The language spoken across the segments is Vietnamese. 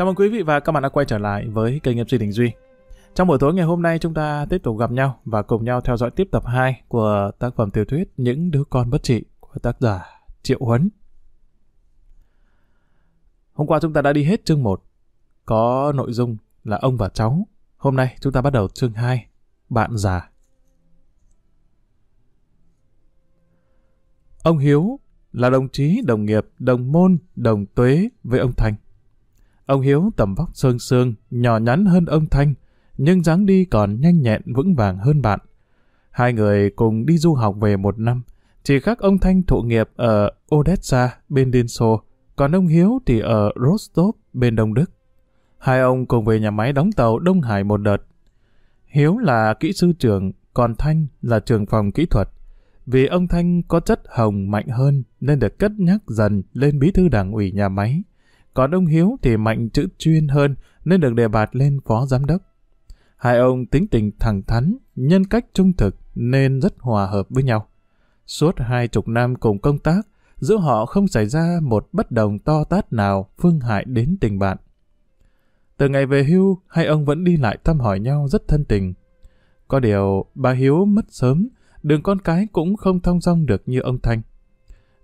Chào mừng quý vị và các bạn đã quay trở lại với kênh MC Đình Duy. Trong buổi tối ngày hôm nay chúng ta tiếp tục gặp nhau và cùng nhau theo dõi tiếp tập 2 của tác phẩm tiểu thuyết Những đứa con bất trị của tác giả Triệu Huấn. Hôm qua chúng ta đã đi hết chương 1, có nội dung là ông và cháu. Hôm nay chúng ta bắt đầu chương 2, bạn già. Ông Hiếu là đồng chí, đồng nghiệp, đồng môn, đồng tuế với ông Thành. Ông Hiếu tầm vóc sơn sương, nhỏ nhắn hơn ông Thanh, nhưng dáng đi còn nhanh nhẹn vững vàng hơn bạn. Hai người cùng đi du học về một năm, chỉ khác ông Thanh thụ nghiệp ở Odessa bên Liên Xô, còn ông Hiếu thì ở Rostov bên Đông Đức. Hai ông cùng về nhà máy đóng tàu Đông Hải một đợt. Hiếu là kỹ sư trưởng, còn Thanh là trưởng phòng kỹ thuật. Vì ông Thanh có chất hồng mạnh hơn nên được cất nhắc dần lên bí thư đảng ủy nhà máy. Còn ông Hiếu thì mạnh chữ chuyên hơn nên được đề bạt lên phó giám đốc. Hai ông tính tình thẳng thắn, nhân cách trung thực nên rất hòa hợp với nhau. Suốt hai chục năm cùng công tác, giữa họ không xảy ra một bất đồng to tát nào phương hại đến tình bạn. Từ ngày về hưu, hai ông vẫn đi lại thăm hỏi nhau rất thân tình. Có điều, bà Hiếu mất sớm, đường con cái cũng không thong dong được như ông Thanh.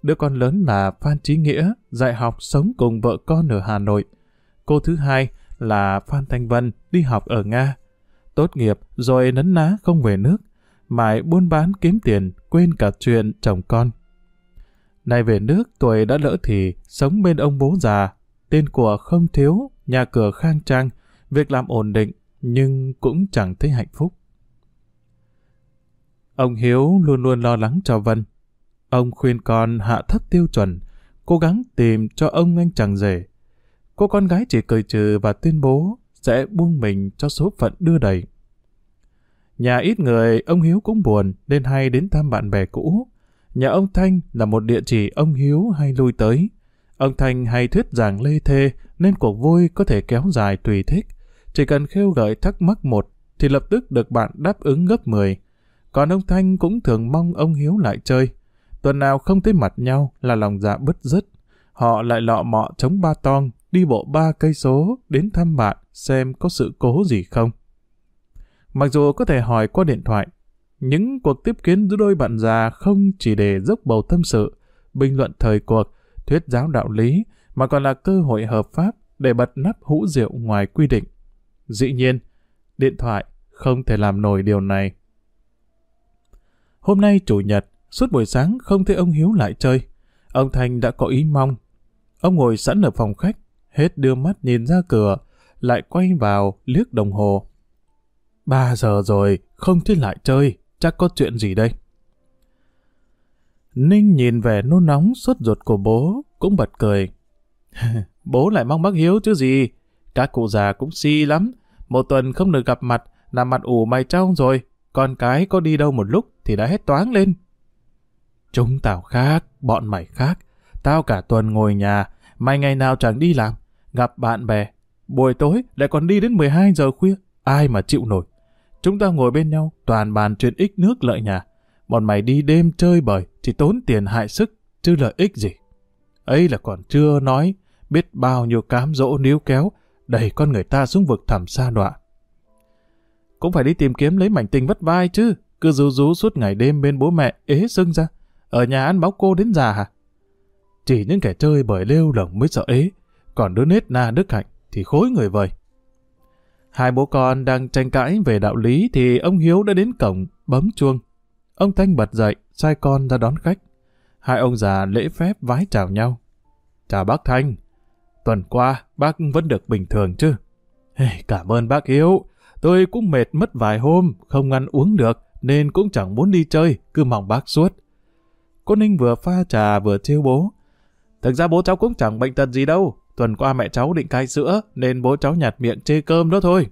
Đứa con lớn là Phan Trí Nghĩa, dạy học sống cùng vợ con ở Hà Nội. Cô thứ hai là Phan Thanh Vân, đi học ở Nga. Tốt nghiệp rồi nấn ná không về nước, mãi buôn bán kiếm tiền, quên cả chuyện chồng con. Này về nước tuổi đã lỡ thì sống bên ông bố già, tên của không thiếu, nhà cửa khang trang, việc làm ổn định, nhưng cũng chẳng thấy hạnh phúc. Ông Hiếu luôn luôn lo lắng cho Vân. Ông khuyên con hạ thấp tiêu chuẩn, cố gắng tìm cho ông anh chàng rể. Cô con gái chỉ cười trừ và tuyên bố sẽ buông mình cho số phận đưa đẩy. Nhà ít người, ông Hiếu cũng buồn nên hay đến thăm bạn bè cũ. Nhà ông Thanh là một địa chỉ ông Hiếu hay lui tới. Ông Thanh hay thuyết giảng lê thê nên cuộc vui có thể kéo dài tùy thích. Chỉ cần khêu gợi thắc mắc một thì lập tức được bạn đáp ứng gấp 10. Còn ông Thanh cũng thường mong ông Hiếu lại chơi. Tuần nào không thấy mặt nhau là lòng dạ bứt rứt. Họ lại lọ mọ chống ba tong, đi bộ ba cây số đến thăm bạn xem có sự cố gì không. Mặc dù có thể hỏi qua điện thoại, những cuộc tiếp kiến giữa đôi bạn già không chỉ để dốc bầu tâm sự, bình luận thời cuộc, thuyết giáo đạo lý, mà còn là cơ hội hợp pháp để bật nắp hũ rượu ngoài quy định. Dĩ nhiên, điện thoại không thể làm nổi điều này. Hôm nay chủ nhật, suốt buổi sáng không thấy ông Hiếu lại chơi. Ông Thành đã có ý mong. Ông ngồi sẵn ở phòng khách, hết đưa mắt nhìn ra cửa, lại quay vào liếc đồng hồ. Ba giờ rồi, không thấy lại chơi, chắc có chuyện gì đây? Ninh nhìn vẻ nôn nóng suốt ruột của bố, cũng bật cười. bố lại mong bác Hiếu chứ gì, các cụ già cũng si lắm, một tuần không được gặp mặt, là mặt ủ mày trong rồi, con cái có đi đâu một lúc thì đã hết toáng lên. Chúng tao khác, bọn mày khác, tao cả tuần ngồi nhà, mày ngày nào chẳng đi làm, gặp bạn bè, buổi tối lại còn đi đến 12 giờ khuya, ai mà chịu nổi. Chúng ta ngồi bên nhau, toàn bàn chuyện ích nước lợi nhà. Bọn mày đi đêm chơi bời, chỉ tốn tiền hại sức, chứ lợi ích gì. ấy là còn chưa nói, biết bao nhiêu cám dỗ níu kéo, đẩy con người ta xuống vực thẳm xa đọa. Cũng phải đi tìm kiếm lấy mảnh tình vất vai chứ, cứ rú rú suốt ngày đêm bên bố mẹ, ế sưng ra. Ở nhà ăn báo cô đến già hả? Chỉ những kẻ chơi bởi lêu lỏng mới sợ ế, còn đứa nết na đức hạnh thì khối người vời. Hai bố con đang tranh cãi về đạo lý thì ông Hiếu đã đến cổng, bấm chuông. Ông Thanh bật dậy, sai con ra đón khách. Hai ông già lễ phép vái chào nhau. Chào bác Thanh. Tuần qua, bác vẫn được bình thường chứ? Hey, cảm ơn bác Hiếu. Tôi cũng mệt mất vài hôm, không ăn uống được, nên cũng chẳng muốn đi chơi, cứ mong bác suốt. Cô Ninh vừa pha trà vừa trêu bố. Thực ra bố cháu cũng chẳng bệnh tật gì đâu, Tuần qua mẹ cháu định cai sữa, nên bố cháu nhạt miệng chê cơm đó thôi.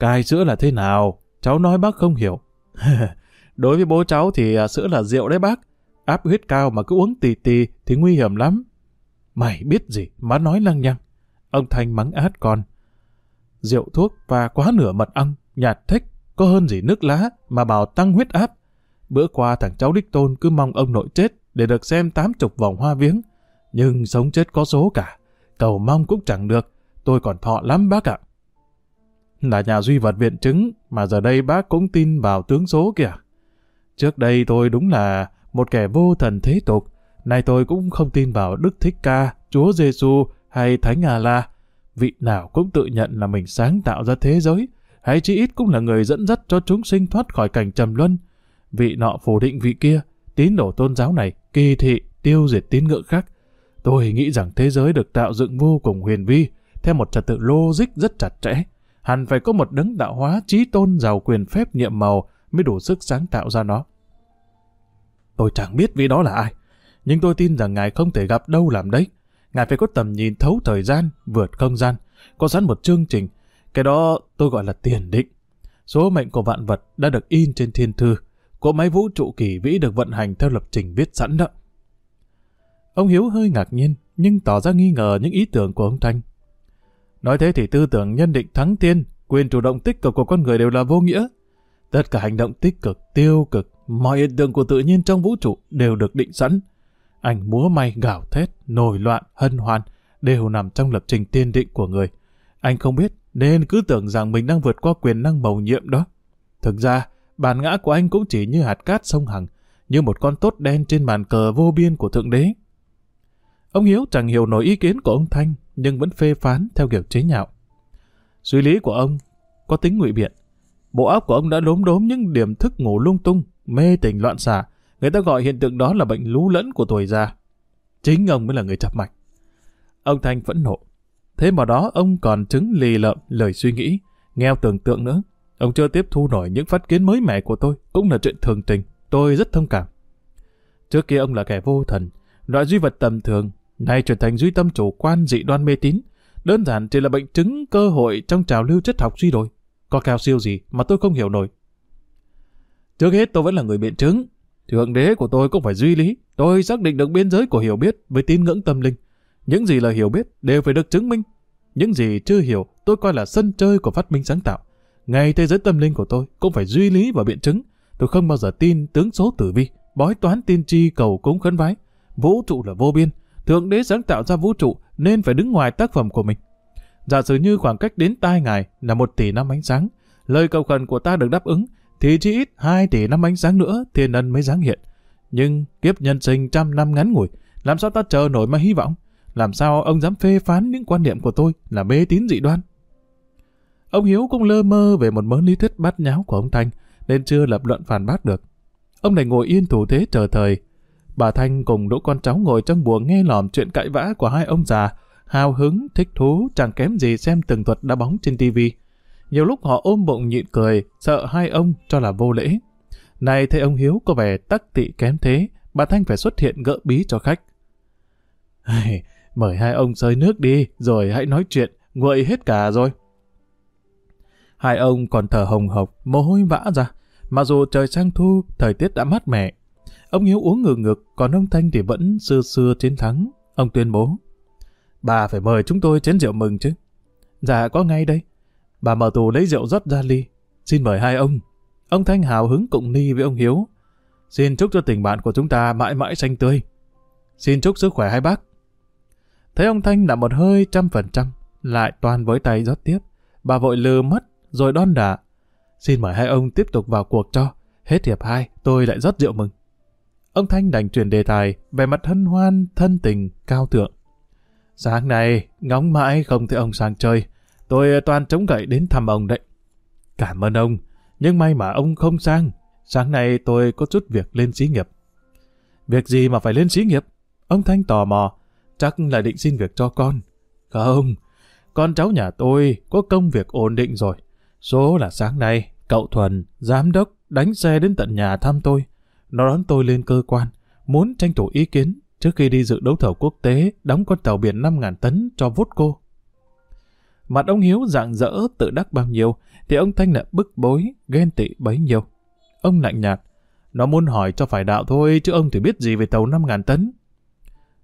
Cai sữa là thế nào? Cháu nói bác không hiểu. Đối với bố cháu thì à, sữa là rượu đấy bác. Áp huyết cao mà cứ uống tì tì thì nguy hiểm lắm. Mày biết gì má nói lăng nhăng. Ông Thanh mắng át con. Rượu thuốc và quá nửa mật ong, nhạt thích, có hơn gì nước lá mà bảo tăng huyết áp. Bữa qua thằng cháu đích tôn cứ mong ông nội chết để được xem tám chục vòng hoa viếng nhưng sống chết có số cả. cầu mong cũng chẳng được, tôi còn thọ lắm bác ạ. Là nhà duy vật viện chứng, mà giờ đây bác cũng tin vào tướng số kìa. Trước đây tôi đúng là một kẻ vô thần thế tục, nay tôi cũng không tin vào Đức Thích Ca, Chúa Giêsu hay Thánh A-La. Vị nào cũng tự nhận là mình sáng tạo ra thế giới, hay chí ít cũng là người dẫn dắt cho chúng sinh thoát khỏi cảnh trầm luân. Vị nọ phủ định vị kia, tín đồ tôn giáo này, kỳ thị, tiêu diệt tín ngưỡng khác. Tôi nghĩ rằng thế giới được tạo dựng vô cùng huyền vi, theo một trật tự logic rất chặt chẽ. Hẳn phải có một đấng đạo hóa trí tôn giàu quyền phép nhiệm màu mới đủ sức sáng tạo ra nó. Tôi chẳng biết vị đó là ai, nhưng tôi tin rằng Ngài không thể gặp đâu làm đấy. Ngài phải có tầm nhìn thấu thời gian, vượt không gian, có sẵn một chương trình. Cái đó tôi gọi là tiền định. Số mệnh của vạn vật đã được in trên thiên thư, cỗ máy vũ trụ kỳ vĩ được vận hành theo lập trình viết sẵn đó. Ông Hiếu hơi ngạc nhiên, nhưng tỏ ra nghi ngờ những ý tưởng của ông Thanh. Nói thế thì tư tưởng nhân định thắng tiên, quyền chủ động tích cực của con người đều là vô nghĩa. Tất cả hành động tích cực, tiêu cực, mọi hiện tượng của tự nhiên trong vũ trụ đều được định sẵn. Anh múa may gào thét, nổi loạn, hân hoan, đều nằm trong lập trình tiên định của người. Anh không biết, nên cứ tưởng rằng mình đang vượt qua quyền năng mầu nhiệm đó. Thực ra, bản ngã của anh cũng chỉ như hạt cát sông Hằng, như một con tốt đen trên bàn cờ vô biên của Thượng Đế. Ông Hiếu chẳng hiểu nổi ý kiến của ông Thanh, nhưng vẫn phê phán theo kiểu chế nhạo. Suy lý của ông có tính ngụy biện. Bộ óc của ông đã đốm đốm những điểm thức ngủ lung tung, mê tình loạn xạ. Người ta gọi hiện tượng đó là bệnh lú lẫn của tuổi già. Chính ông mới là người chập mạch. Ông Thanh phẫn nộ. Thế mà đó ông còn chứng lì lợm lời suy nghĩ, nghèo tưởng tượng nữa. Ông chưa tiếp thu nổi những phát kiến mới mẻ của tôi, cũng là chuyện thường tình. Tôi rất thông cảm. Trước kia ông là kẻ vô thần, loại duy vật tầm thường, nay trở thành duy tâm chủ quan dị đoan mê tín. Đơn giản chỉ là bệnh chứng cơ hội trong trào lưu chất học suy đồi. Có cao siêu gì mà tôi không hiểu nổi. Trước hết tôi vẫn là người biện chứng. Thượng đế của tôi cũng phải duy lý. Tôi xác định được biên giới của hiểu biết với tín ngưỡng tâm linh. Những gì là hiểu biết đều phải được chứng minh. Những gì chưa hiểu tôi coi là sân chơi của phát minh sáng tạo. Ngay thế giới tâm linh của tôi cũng phải duy lý và biện chứng. Tôi không bao giờ tin tướng số tử vi, bói toán tiên tri cầu cúng khấn vái. Vũ trụ là vô biên, Thượng đế sáng tạo ra vũ trụ nên phải đứng ngoài tác phẩm của mình. Giả sử như khoảng cách đến tai ngài là một tỷ năm ánh sáng, lời cầu khẩn của ta được đáp ứng, thì chỉ ít 2 tỷ năm ánh sáng nữa thiên ân mới giáng hiện. Nhưng kiếp nhân sinh trăm năm ngắn ngủi, làm sao ta chờ nổi mà hy vọng? Làm sao ông dám phê phán những quan niệm của tôi là mê tín dị đoan? Ông Hiếu cũng lơ mơ về một mớ lý thuyết bát nháo của ông Thanh, nên chưa lập luận phản bác được. Ông này ngồi yên thủ thế chờ thời, Bà Thanh cùng đỗ con cháu ngồi trong buồng nghe lòm chuyện cãi vã của hai ông già, hào hứng, thích thú, chẳng kém gì xem tường thuật đá bóng trên tivi. Nhiều lúc họ ôm bụng nhịn cười, sợ hai ông cho là vô lễ. Này thấy ông Hiếu có vẻ tắc tị kém thế, bà Thanh phải xuất hiện gỡ bí cho khách. Mời hai ông sơi nước đi, rồi hãy nói chuyện, nguội hết cả rồi. Hai ông còn thở hồng hộc, mồ hôi vã ra. Mặc dù trời sang thu, thời tiết đã mát mẻ, Ông Hiếu uống ngược ngực, còn ông Thanh thì vẫn xưa xưa chiến thắng. Ông tuyên bố, bà phải mời chúng tôi chén rượu mừng chứ. Dạ có ngay đây. Bà mở tù lấy rượu rót ra ly. Xin mời hai ông. Ông Thanh hào hứng cụng ly với ông Hiếu. Xin chúc cho tình bạn của chúng ta mãi mãi xanh tươi. Xin chúc sức khỏe hai bác. Thấy ông Thanh đã một hơi trăm phần trăm, lại toàn với tay rót tiếp. Bà vội lừa mất, rồi đon đả. Xin mời hai ông tiếp tục vào cuộc cho. Hết hiệp hai, tôi lại rót rượu mừng. Ông Thanh đành chuyển đề tài, về mặt hân hoan, thân tình, cao thượng. Sáng nay, ngóng mãi không thấy ông sang chơi. Tôi toàn chống gậy đến thăm ông đấy. Cảm ơn ông, nhưng may mà ông không sang. Sáng nay tôi có chút việc lên xí nghiệp. Việc gì mà phải lên xí nghiệp? Ông Thanh tò mò, chắc là định xin việc cho con. Không, con cháu nhà tôi có công việc ổn định rồi. Số là sáng nay, cậu Thuần, giám đốc, đánh xe đến tận nhà thăm tôi. Nó đón tôi lên cơ quan, muốn tranh thủ ý kiến trước khi đi dự đấu thầu quốc tế đóng con tàu biển 5.000 tấn cho vút cô. Mặt ông Hiếu dạng dỡ tự đắc bao nhiêu, thì ông Thanh lại bức bối, ghen tị bấy nhiêu. Ông lạnh nhạt, nó muốn hỏi cho phải đạo thôi, chứ ông thì biết gì về tàu 5.000 tấn.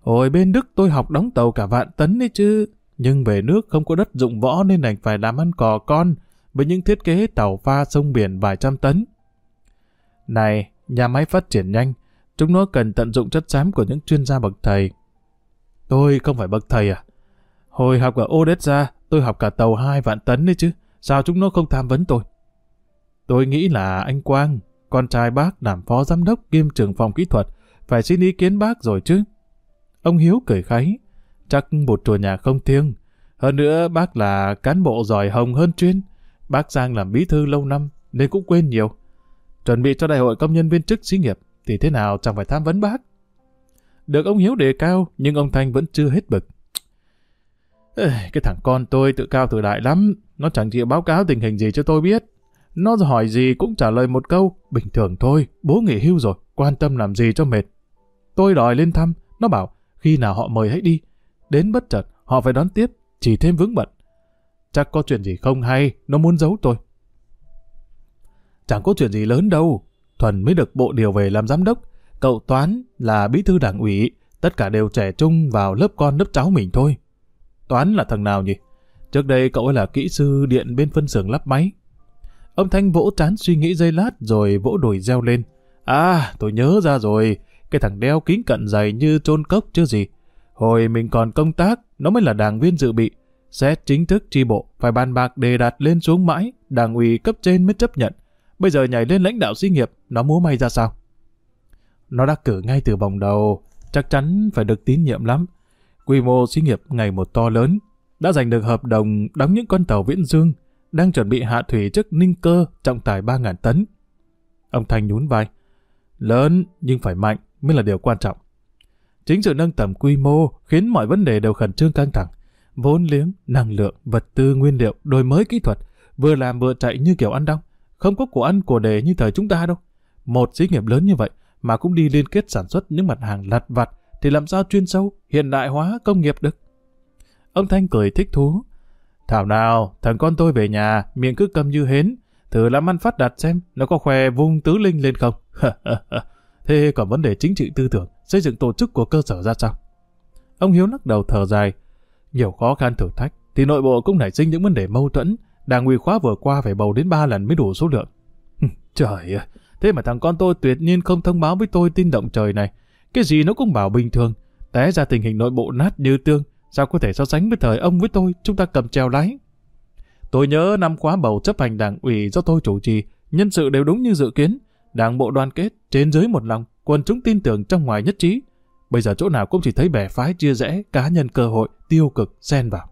Hồi bên Đức tôi học đóng tàu cả vạn tấn đấy chứ, nhưng về nước không có đất dụng võ nên đành phải làm ăn cò con với những thiết kế tàu pha sông biển vài trăm tấn. Này, Nhà máy phát triển nhanh, chúng nó cần tận dụng chất xám của những chuyên gia bậc thầy. Tôi không phải bậc thầy à? Hồi học ở Odessa, tôi học cả tàu 2 vạn tấn đấy chứ. Sao chúng nó không tham vấn tôi? Tôi nghĩ là anh Quang, con trai bác làm phó giám đốc kiêm trưởng phòng kỹ thuật, phải xin ý kiến bác rồi chứ. Ông Hiếu cười kháy, chắc một chùa nhà không thiêng. Hơn nữa bác là cán bộ giỏi hồng hơn chuyên. Bác Giang làm bí thư lâu năm nên cũng quên nhiều. Chuẩn bị cho đại hội công nhân viên chức xí nghiệp thì thế nào chẳng phải tham vấn bác. Được ông Hiếu đề cao nhưng ông Thanh vẫn chưa hết bực. Ê, cái thằng con tôi tự cao tự đại lắm. Nó chẳng chịu báo cáo tình hình gì cho tôi biết. Nó hỏi gì cũng trả lời một câu. Bình thường thôi, bố nghỉ hưu rồi, quan tâm làm gì cho mệt. Tôi đòi lên thăm, nó bảo khi nào họ mời hãy đi. Đến bất chợt, họ phải đón tiếp, chỉ thêm vướng bận. Chắc có chuyện gì không hay, nó muốn giấu tôi. Chẳng có chuyện gì lớn đâu. Thuần mới được bộ điều về làm giám đốc. Cậu Toán là bí thư đảng ủy. Tất cả đều trẻ trung vào lớp con lớp cháu mình thôi. Toán là thằng nào nhỉ? Trước đây cậu ấy là kỹ sư điện bên phân xưởng lắp máy. Ông Thanh vỗ trán suy nghĩ giây lát rồi vỗ đùi reo lên. À, tôi nhớ ra rồi. Cái thằng đeo kính cận dày như trôn cốc chứ gì. Hồi mình còn công tác, nó mới là đảng viên dự bị sẽ chính thức tri bộ, phải bàn bạc đề đạt lên xuống mãi, đảng ủy cấp trên mới chấp nhận. Bây giờ nhảy lên lãnh đạo xí nghiệp, nó múa may ra sao? Nó đã cử ngay từ vòng đầu, chắc chắn phải được tín nhiệm lắm. Quy mô xí nghiệp ngày một to lớn, đã giành được hợp đồng đóng những con tàu viễn dương, đang chuẩn bị hạ thủy trước ninh cơ trọng tải 3.000 tấn. Ông Thanh nhún vai. Lớn nhưng phải mạnh mới là điều quan trọng. Chính sự nâng tầm quy mô khiến mọi vấn đề đều khẩn trương căng thẳng. Vốn liếng, năng lượng, vật tư, nguyên liệu, đổi mới kỹ thuật, vừa làm vừa chạy như kiểu ăn đong. Không có của ăn của đề như thời chúng ta đâu. Một xí nghiệp lớn như vậy mà cũng đi liên kết sản xuất những mặt hàng lặt vặt thì làm sao chuyên sâu, hiện đại hóa công nghiệp được. Ông Thanh cười thích thú. Thảo nào, thằng con tôi về nhà, miệng cứ cầm như hến, thử làm ăn phát đạt xem, nó có khoe vung tứ linh lên không. Thế còn vấn đề chính trị tư tưởng, xây dựng tổ chức của cơ sở ra sao? Ông Hiếu lắc đầu thở dài. Nhiều khó khăn thử thách, thì nội bộ cũng nảy sinh những vấn đề mâu thuẫn. Đảng ủy khóa vừa qua phải bầu đến 3 lần mới đủ số lượng. trời ơi, thế mà thằng con tôi tuyệt nhiên không thông báo với tôi tin động trời này. Cái gì nó cũng bảo bình thường. Té ra tình hình nội bộ nát như tương, sao có thể so sánh với thời ông với tôi, chúng ta cầm treo lái. Tôi nhớ năm khóa bầu chấp hành đảng ủy do tôi chủ trì, nhân sự đều đúng như dự kiến. Đảng bộ đoàn kết, trên dưới một lòng, quần chúng tin tưởng trong ngoài nhất trí. Bây giờ chỗ nào cũng chỉ thấy bè phái chia rẽ, cá nhân cơ hội, tiêu cực, xen vào.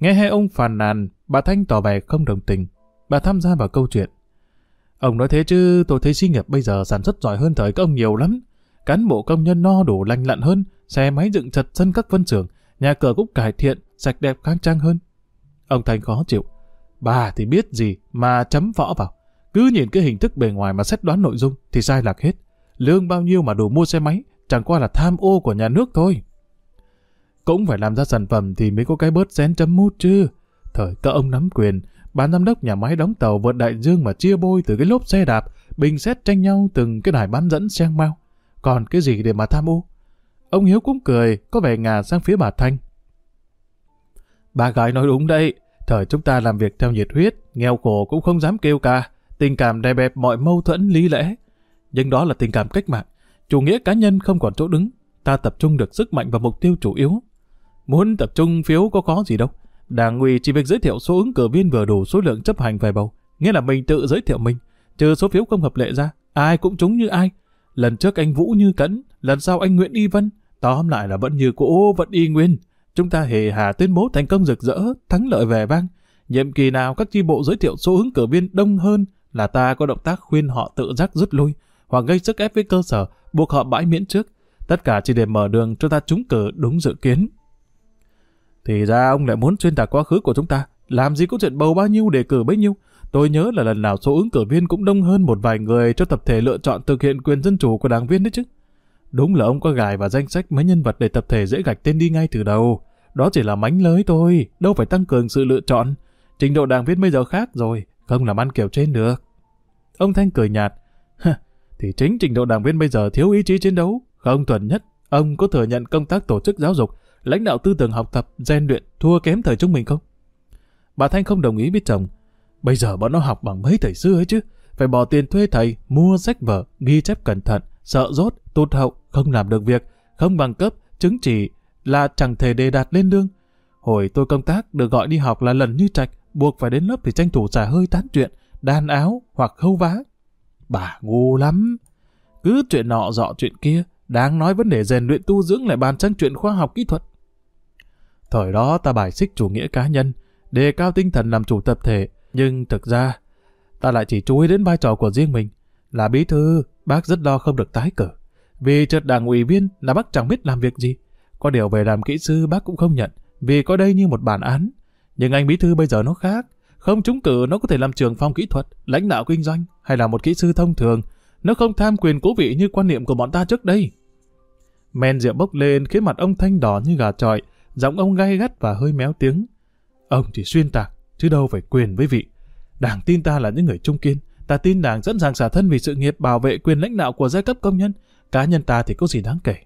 Nghe hai ông phàn nàn, bà Thanh tỏ vẻ không đồng tình. Bà tham gia vào câu chuyện. Ông nói thế chứ tôi thấy xí nghiệp bây giờ sản xuất giỏi hơn thời các ông nhiều lắm. Cán bộ công nhân no đủ lành lặn hơn, xe máy dựng chật sân các phân xưởng, nhà cửa cũng cải thiện, sạch đẹp khang trang hơn. Ông Thanh khó chịu. Bà thì biết gì mà chấm võ vào. Cứ nhìn cái hình thức bề ngoài mà xét đoán nội dung thì sai lạc hết. Lương bao nhiêu mà đủ mua xe máy, chẳng qua là tham ô của nhà nước thôi. Cũng phải làm ra sản phẩm thì mới có cái bớt xén chấm mút chứ. Thời các ông nắm quyền, ban giám đốc nhà máy đóng tàu vượt đại dương mà chia bôi từ cái lốp xe đạp, bình xét tranh nhau từng cái đài bán dẫn sang mau. Còn cái gì để mà tham ô? Ông Hiếu cũng cười, có vẻ ngả sang phía bà Thanh. Bà gái nói đúng đây, thời chúng ta làm việc theo nhiệt huyết, nghèo khổ cũng không dám kêu ca, tình cảm đè bẹp mọi mâu thuẫn lý lẽ. Nhưng đó là tình cảm cách mạng, chủ nghĩa cá nhân không còn chỗ đứng, ta tập trung được sức mạnh vào mục tiêu chủ yếu. Muốn tập trung phiếu có khó gì đâu, đảng ủy chỉ việc giới thiệu số ứng cử viên vừa đủ số lượng chấp hành về bầu, nghĩa là mình tự giới thiệu mình, trừ số phiếu không hợp lệ ra, ai cũng trúng như ai. Lần trước anh Vũ như cẩn, lần sau anh Nguyễn Y Vân, tóm lại là vẫn như cũ, vẫn y nguyên. Chúng ta hề hà tuyên bố thành công rực rỡ, thắng lợi vẻ vang. Nhiệm kỳ nào các chi bộ giới thiệu số ứng cử viên đông hơn là ta có động tác khuyên họ tự giác rút lui, hoặc gây sức ép với cơ sở, buộc họ bãi miễn trước. Tất cả chỉ để mở đường cho ta trúng cử đúng dự kiến. Thì ra ông lại muốn xuyên tạc quá khứ của chúng ta. Làm gì có chuyện bầu bao nhiêu đề cử bấy nhiêu. Tôi nhớ là lần nào số ứng cử viên cũng đông hơn một vài người cho tập thể lựa chọn thực hiện quyền dân chủ của đảng viên đấy chứ. Đúng là ông có gài vào danh sách mấy nhân vật để tập thể dễ gạch tên đi ngay từ đầu. Đó chỉ là mánh lới thôi, đâu phải tăng cường sự lựa chọn. Trình độ đảng viên bây giờ khác rồi, không làm ăn kiểu trên được. Ông Thanh cười nhạt thì chính trình độ đảng viên bây giờ thiếu ý chí chiến đấu. Không tuần nhất, ông có thừa nhận công tác tổ chức giáo dục, lãnh đạo tư tưởng học tập, gian luyện thua kém thời chúng mình không? Bà Thanh không đồng ý với chồng. Bây giờ bọn nó học bằng mấy thầy xưa ấy chứ. Phải bỏ tiền thuê thầy, mua sách vở, ghi chép cẩn thận, sợ rốt, tụt hậu, không làm được việc, không bằng cấp, chứng chỉ, là chẳng thể đề đạt lên lương. Hồi tôi công tác được gọi đi học là lần như trạch, buộc phải đến lớp thì tranh thủ xả hơi tán chuyện, đan áo hoặc khâu vá. Bà ngu lắm. Cứ chuyện nọ dọ chuyện kia, đáng nói vấn đề rèn luyện tu dưỡng lại bàn sang chuyện khoa học kỹ thuật. Thời đó ta bài xích chủ nghĩa cá nhân, đề cao tinh thần làm chủ tập thể, nhưng thực ra ta lại chỉ chú ý đến vai trò của riêng mình. Là bí thư, bác rất lo không được tái cử. Vì trượt đảng ủy viên là bác chẳng biết làm việc gì. Có điều về làm kỹ sư bác cũng không nhận, vì có đây như một bản án. Nhưng anh bí thư bây giờ nó khác. Không trúng cử nó có thể làm trường phòng kỹ thuật, lãnh đạo kinh doanh hay là một kỹ sư thông thường. Nó không tham quyền cố vị như quan niệm của bọn ta trước đây. Men rượu bốc lên khiến mặt ông thanh đỏ như gà trọi, giọng ông gay gắt và hơi méo tiếng. Ông chỉ xuyên tạc, chứ đâu phải quyền với vị. Đảng tin ta là những người trung kiên, ta tin đảng sẵn sàng xả thân vì sự nghiệp bảo vệ quyền lãnh đạo của giai cấp công nhân, cá nhân ta thì có gì đáng kể.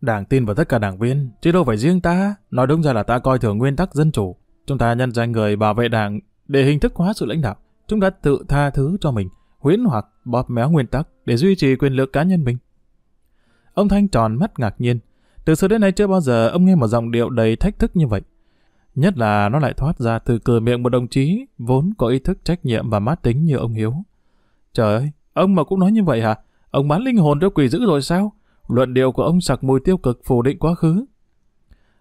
Đảng tin vào tất cả đảng viên, chứ đâu phải riêng ta, nói đúng ra là ta coi thường nguyên tắc dân chủ. Chúng ta nhân danh người bảo vệ đảng để hình thức hóa sự lãnh đạo. Chúng ta tự tha thứ cho mình, huyễn hoặc bóp méo nguyên tắc để duy trì quyền lực cá nhân mình. Ông Thanh tròn mắt ngạc nhiên. Từ xưa đến nay chưa bao giờ ông nghe một giọng điệu đầy thách thức như vậy. Nhất là nó lại thoát ra từ cửa miệng một đồng chí vốn có ý thức trách nhiệm và mát tính như ông Hiếu. Trời ơi, ông mà cũng nói như vậy hả? Ông bán linh hồn cho quỷ dữ rồi sao? Luận điệu của ông sặc mùi tiêu cực phủ định quá khứ.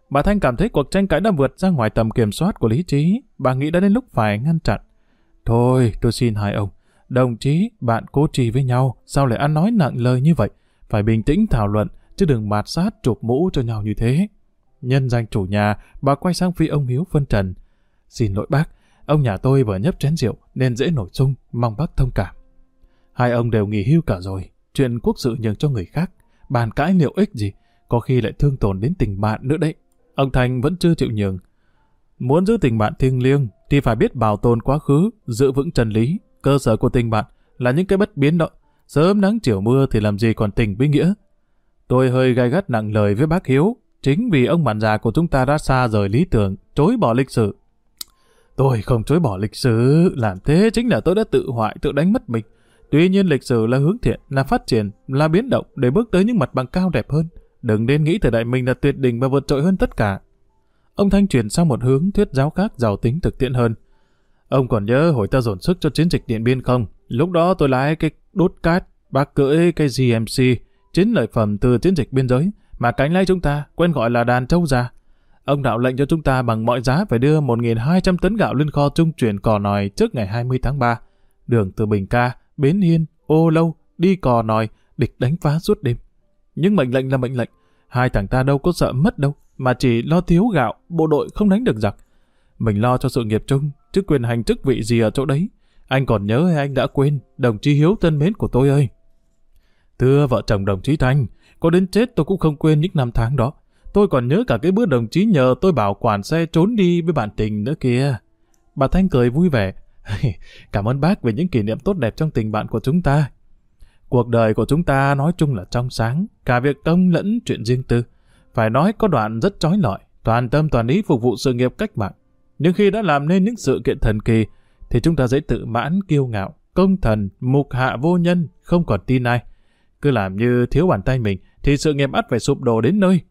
Bà Thanh cảm thấy cuộc tranh cãi đã vượt ra ngoài tầm kiểm soát của lý trí. Bà nghĩ đã đến lúc phải ngăn chặn. Thôi, tôi xin hai ông. Đồng chí, bạn cố trì với nhau, sao lại ăn nói nặng lời như vậy? Phải bình tĩnh thảo luận, chứ đừng mạt sát chụp mũ cho nhau như thế. Nhân danh chủ nhà, bà quay sang phi ông Hiếu phân trần. Xin lỗi bác, ông nhà tôi vừa nhấp chén rượu nên dễ nổi sung, mong bác thông cảm. Hai ông đều nghỉ hưu cả rồi, chuyện quốc sự nhường cho người khác, bàn cãi liệu ích gì, có khi lại thương tổn đến tình bạn nữa đấy. Ông Thành vẫn chưa chịu nhường. Muốn giữ tình bạn thiêng liêng thì phải biết bảo tồn quá khứ, giữ vững chân lý, cơ sở của tình bạn là những cái bất biến đó. Sớm nắng chiều mưa thì làm gì còn tình với nghĩa. Tôi hơi gai gắt nặng lời với bác Hiếu, chính vì ông bạn già của chúng ta đã xa rời lý tưởng, chối bỏ lịch sử. Tôi không chối bỏ lịch sử, làm thế chính là tôi đã tự hoại, tự đánh mất mình. Tuy nhiên lịch sử là hướng thiện, là phát triển, là biến động để bước tới những mặt bằng cao đẹp hơn. Đừng nên nghĩ thời đại mình là tuyệt đỉnh và vượt trội hơn tất cả. Ông Thanh chuyển sang một hướng thuyết giáo khác giàu tính thực tiễn hơn. Ông còn nhớ hồi ta dồn sức cho chiến dịch Điện Biên không? Lúc đó tôi lái cái đốt cát, bác cưỡi cái GMC, chiến lợi phẩm từ chiến dịch biên giới, mà cánh lái chúng ta quen gọi là đàn trâu già. Ông đạo lệnh cho chúng ta bằng mọi giá phải đưa 1.200 tấn gạo lên kho trung chuyển cò nòi trước ngày 20 tháng 3. Đường từ Bình Ca, Bến Hiên, Ô Lâu, đi cò nòi, địch đánh phá suốt đêm. Nhưng mệnh lệnh là mệnh lệnh, hai thằng ta đâu có sợ mất đâu, mà chỉ lo thiếu gạo, bộ đội không đánh được giặc. Mình lo cho sự nghiệp chung, chứ quyền hành chức vị gì ở chỗ đấy. Anh còn nhớ hay anh đã quên, đồng chí Hiếu thân mến của tôi ơi. Thưa vợ chồng đồng chí Thanh, có đến chết tôi cũng không quên những năm tháng đó. Tôi còn nhớ cả cái bữa đồng chí nhờ tôi bảo quản xe trốn đi với bạn tình nữa kìa. Bà Thanh cười vui vẻ. Cảm ơn bác về những kỷ niệm tốt đẹp trong tình bạn của chúng ta. Cuộc đời của chúng ta nói chung là trong sáng, cả việc công lẫn chuyện riêng tư. Phải nói có đoạn rất trói lọi, toàn tâm toàn ý phục vụ sự nghiệp cách mạng. Nhưng khi đã làm nên những sự kiện thần kỳ, thì chúng ta dễ tự mãn kiêu ngạo, công thần, mục hạ vô nhân, không còn tin ai. Cứ làm như thiếu bàn tay mình, thì sự nghiệp ắt phải sụp đổ đến nơi.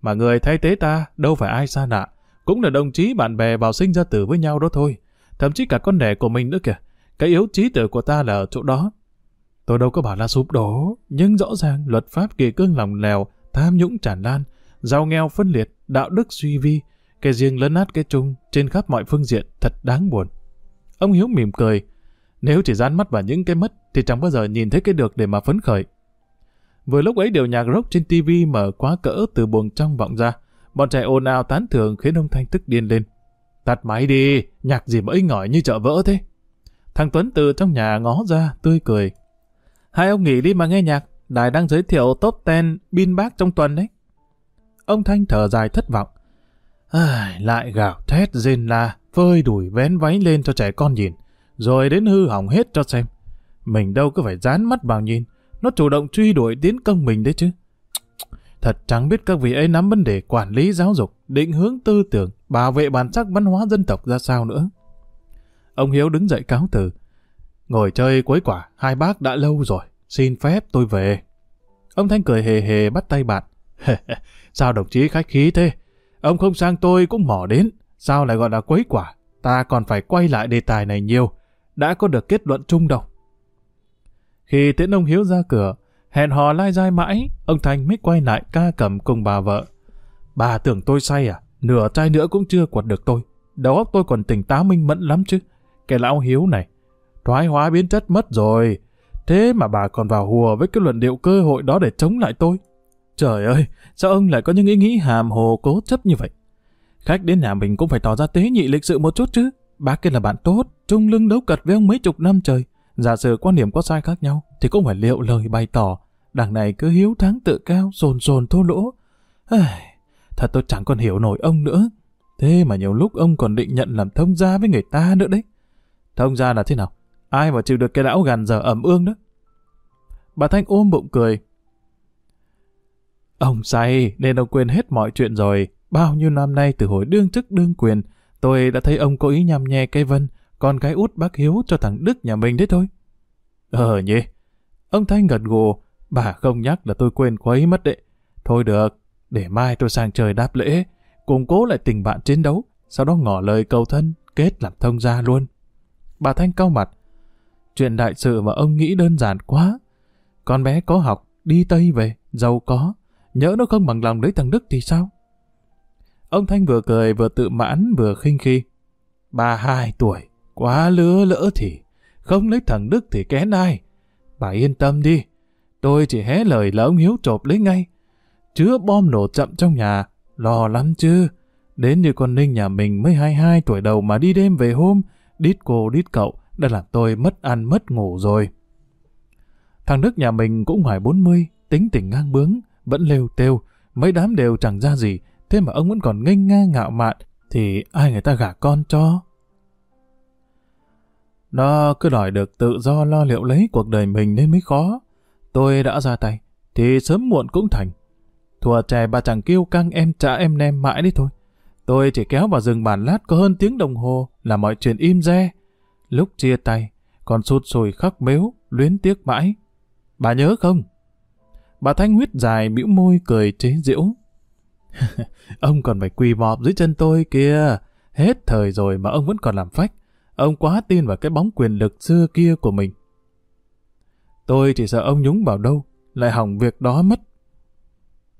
Mà người thay thế ta đâu phải ai xa lạ, cũng là đồng chí bạn bè vào sinh ra tử với nhau đó thôi. Thậm chí cả con đẻ của mình nữa kìa. Cái yếu trí tử của ta là ở chỗ đó. Tôi đâu có bảo là sụp đổ, nhưng rõ ràng luật pháp kỳ cương lòng lèo, tham nhũng tràn lan, giàu nghèo phân liệt, đạo đức suy vi, cái riêng lấn át cái chung trên khắp mọi phương diện thật đáng buồn. Ông Hiếu mỉm cười, nếu chỉ dán mắt vào những cái mất thì chẳng bao giờ nhìn thấy cái được để mà phấn khởi. Vừa lúc ấy điều nhạc rock trên TV mở quá cỡ từ buồng trong vọng ra, bọn trẻ ồn ào tán thưởng khiến ông Thanh tức điên lên. Tắt máy đi, nhạc gì mà ngỏi như chợ vỡ thế. Thằng Tuấn từ trong nhà ngó ra, tươi cười. Hai ông nghỉ đi mà nghe nhạc, đài đang giới thiệu top 10 Bin bác trong tuần đấy. Ông Thanh thở dài thất vọng. À, lại gào thét rên la, phơi đùi vén váy lên cho trẻ con nhìn, rồi đến hư hỏng hết cho xem. Mình đâu có phải dán mắt vào nhìn, nó chủ động truy đuổi tiến công mình đấy chứ. Thật chẳng biết các vị ấy nắm vấn đề quản lý giáo dục, định hướng tư tưởng, bảo vệ bản sắc văn hóa dân tộc ra sao nữa. Ông Hiếu đứng dậy cáo từ. Ngồi chơi quấy quả, hai bác đã lâu rồi, xin phép tôi về. Ông Thanh cười hề hề bắt tay bạn. Sao đồng chí khách khí thế? Ông không sang tôi cũng mỏ đến. Sao lại gọi là quấy quả? Ta còn phải quay lại đề tài này nhiều. Đã có được kết luận chung đâu. Khi tiễn ông Hiếu ra cửa, hẹn hò lai dai mãi, ông Thanh mới quay lại ca cầm cùng bà vợ. Bà tưởng tôi say à? Nửa chai nữa cũng chưa quật được tôi. Đầu óc tôi còn tỉnh táo minh mẫn lắm chứ. Cái lão Hiếu này, thoái hóa biến chất mất rồi. Thế mà bà còn vào hùa với cái luận điệu cơ hội đó để chống lại tôi. Trời ơi, sao ông lại có những ý nghĩ hàm hồ cố chấp như vậy? Khách đến nhà mình cũng phải tỏ ra tế nhị lịch sự một chút chứ. Bác kia là bạn tốt, trung lưng đấu cật với ông mấy chục năm trời. Giả sử quan điểm có sai khác nhau, thì cũng phải liệu lời bày tỏ. Đằng này cứ hiếu thắng tự cao, sồn sồn thô lỗ. thật tôi chẳng còn hiểu nổi ông nữa. Thế mà nhiều lúc ông còn định nhận làm thông gia với người ta nữa đấy. Thông gia là thế nào? Ai mà chịu được cái lão gàn giờ ẩm ương đó? Bà Thanh ôm bụng cười. Ông say nên ông quên hết mọi chuyện rồi. Bao nhiêu năm nay từ hồi đương chức đương quyền, tôi đã thấy ông có ý nhằm nhẹ cây vân, còn cái út bác Hiếu cho thằng Đức nhà mình đấy thôi. Ờ nhỉ. Ông Thanh gật gù, bà không nhắc là tôi quên quấy mất đấy. Thôi được, để mai tôi sang trời đáp lễ, củng cố lại tình bạn chiến đấu, sau đó ngỏ lời cầu thân, kết làm thông gia luôn. Bà Thanh cau mặt. Chuyện đại sự mà ông nghĩ đơn giản quá. Con bé có học, đi Tây về, giàu có. Nhớ nó không bằng lòng lấy thằng Đức thì sao? Ông Thanh vừa cười vừa tự mãn vừa khinh khi. Ba hai tuổi, quá lứa lỡ thì, không lấy thằng Đức thì kén ai. Bà yên tâm đi, tôi chỉ hé lời là ông Hiếu trộp lấy ngay. Chứa bom nổ chậm trong nhà, lo lắm chứ. Đến như con Ninh nhà mình mới 22 tuổi đầu mà đi đêm về hôm, đít cô đít cậu đã làm tôi mất ăn mất ngủ rồi. Thằng Đức nhà mình cũng ngoài 40, tính tình ngang bướng, vẫn lêu têu, mấy đám đều chẳng ra gì, thế mà ông vẫn còn nghênh ngang ngạo mạn, thì ai người ta gả con cho? Nó cứ đòi được tự do lo liệu lấy cuộc đời mình nên mới khó. Tôi đã ra tay, thì sớm muộn cũng thành. Thùa trẻ bà chẳng kêu căng em trả em nem mãi đi thôi. Tôi chỉ kéo vào rừng bàn lát có hơn tiếng đồng hồ là mọi chuyện im re. Lúc chia tay, còn sụt sùi khóc mếu, luyến tiếc mãi. Bà nhớ không? Bà Thanh huyết dài bĩu môi cười chế giễu. ông còn phải quỳ mọp dưới chân tôi kia. Hết thời rồi mà ông vẫn còn làm phách. Ông quá tin vào cái bóng quyền lực xưa kia của mình. Tôi chỉ sợ ông nhúng vào đâu, lại hỏng việc đó mất.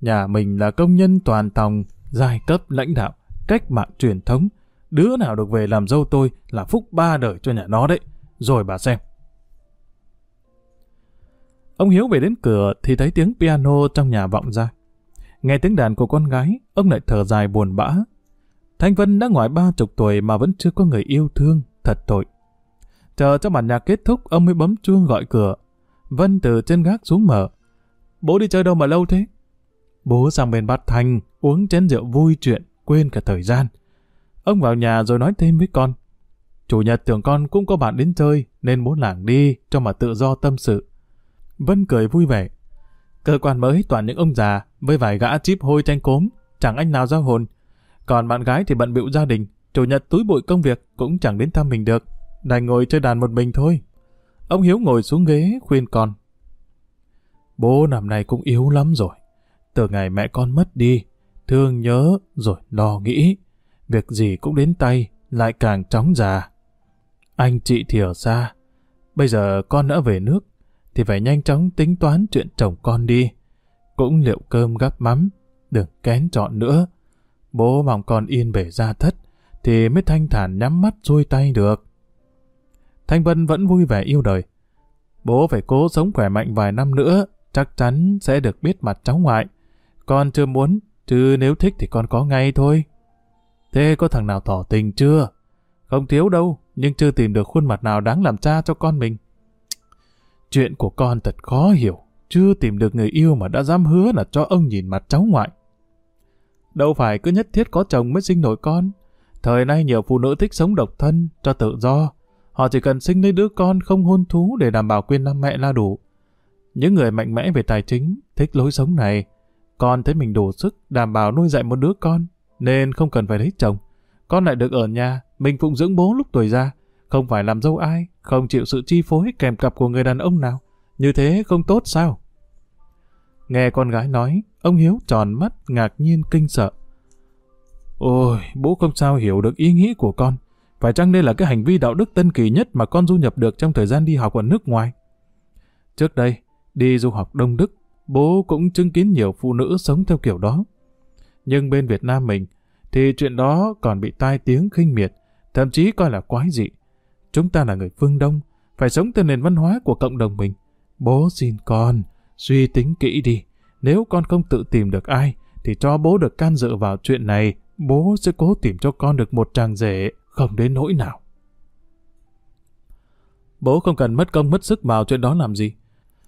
Nhà mình là công nhân toàn tòng, giai cấp lãnh đạo, cách mạng truyền thống. Đứa nào được về làm dâu tôi là phúc ba đời cho nhà nó đấy. Rồi bà xem. Ông Hiếu về đến cửa thì thấy tiếng piano trong nhà vọng ra. Nghe tiếng đàn của con gái, ông lại thở dài buồn bã. Thanh Vân đã ngoài ba chục tuổi mà vẫn chưa có người yêu thương, thật tội. Chờ cho bản nhạc kết thúc, ông mới bấm chuông gọi cửa. Vân từ trên gác xuống mở. Bố đi chơi đâu mà lâu thế? Bố sang bên bát Thanh, uống chén rượu vui chuyện, quên cả thời gian. Ông vào nhà rồi nói thêm với con. Chủ nhật tưởng con cũng có bạn đến chơi, nên muốn lảng đi cho mà tự do tâm sự. Vân cười vui vẻ. Cơ quan mới toàn những ông già với vài gã chip hôi tranh cốm, chẳng anh nào giao hồn. Còn bạn gái thì bận bịu gia đình, chủ nhật túi bụi công việc cũng chẳng đến thăm mình được, đành ngồi chơi đàn một mình thôi. Ông Hiếu ngồi xuống ghế khuyên con. Bố năm nay cũng yếu lắm rồi. Từ ngày mẹ con mất đi, thương nhớ rồi lo nghĩ. Việc gì cũng đến tay, lại càng chóng già. Anh chị thì ở xa. Bây giờ con đã về nước, thì phải nhanh chóng tính toán chuyện chồng con đi. Cũng liệu cơm gắp mắm, đừng kén chọn nữa. Bố mong con yên bể ra thất, thì mới thanh thản nhắm mắt xuôi tay được. Thanh Vân vẫn vui vẻ yêu đời. Bố phải cố sống khỏe mạnh vài năm nữa, chắc chắn sẽ được biết mặt cháu ngoại. Con chưa muốn, chứ nếu thích thì con có ngay thôi. Thế có thằng nào tỏ tình chưa? Không thiếu đâu, nhưng chưa tìm được khuôn mặt nào đáng làm cha cho con mình. Chuyện của con thật khó hiểu, chưa tìm được người yêu mà đã dám hứa là cho ông nhìn mặt cháu ngoại. Đâu phải cứ nhất thiết có chồng mới sinh nổi con. Thời nay nhiều phụ nữ thích sống độc thân, cho tự do. Họ chỉ cần sinh lấy đứa con không hôn thú để đảm bảo quyền làm mẹ là đủ. Những người mạnh mẽ về tài chính, thích lối sống này. Con thấy mình đủ sức đảm bảo nuôi dạy một đứa con, nên không cần phải lấy chồng. Con lại được ở nhà, mình phụng dưỡng bố lúc tuổi già, không phải làm dâu ai, không chịu sự chi phối kèm cặp của người đàn ông nào. Như thế không tốt sao? Nghe con gái nói, Ông Hiếu tròn mắt, ngạc nhiên kinh sợ. Ôi, bố không sao hiểu được ý nghĩ của con. Phải chăng đây là cái hành vi đạo đức tân kỳ nhất mà con du nhập được trong thời gian đi học ở nước ngoài? Trước đây, đi du học Đông Đức, bố cũng chứng kiến nhiều phụ nữ sống theo kiểu đó. Nhưng bên Việt Nam mình, thì chuyện đó còn bị tai tiếng khinh miệt, thậm chí coi là quái dị. Chúng ta là người phương Đông, phải sống theo nền văn hóa của cộng đồng mình. Bố xin con, suy tính kỹ đi. Nếu con không tự tìm được ai, thì cho bố được can dự vào chuyện này, bố sẽ cố tìm cho con được một chàng rể, không đến nỗi nào. Bố không cần mất công mất sức vào chuyện đó làm gì.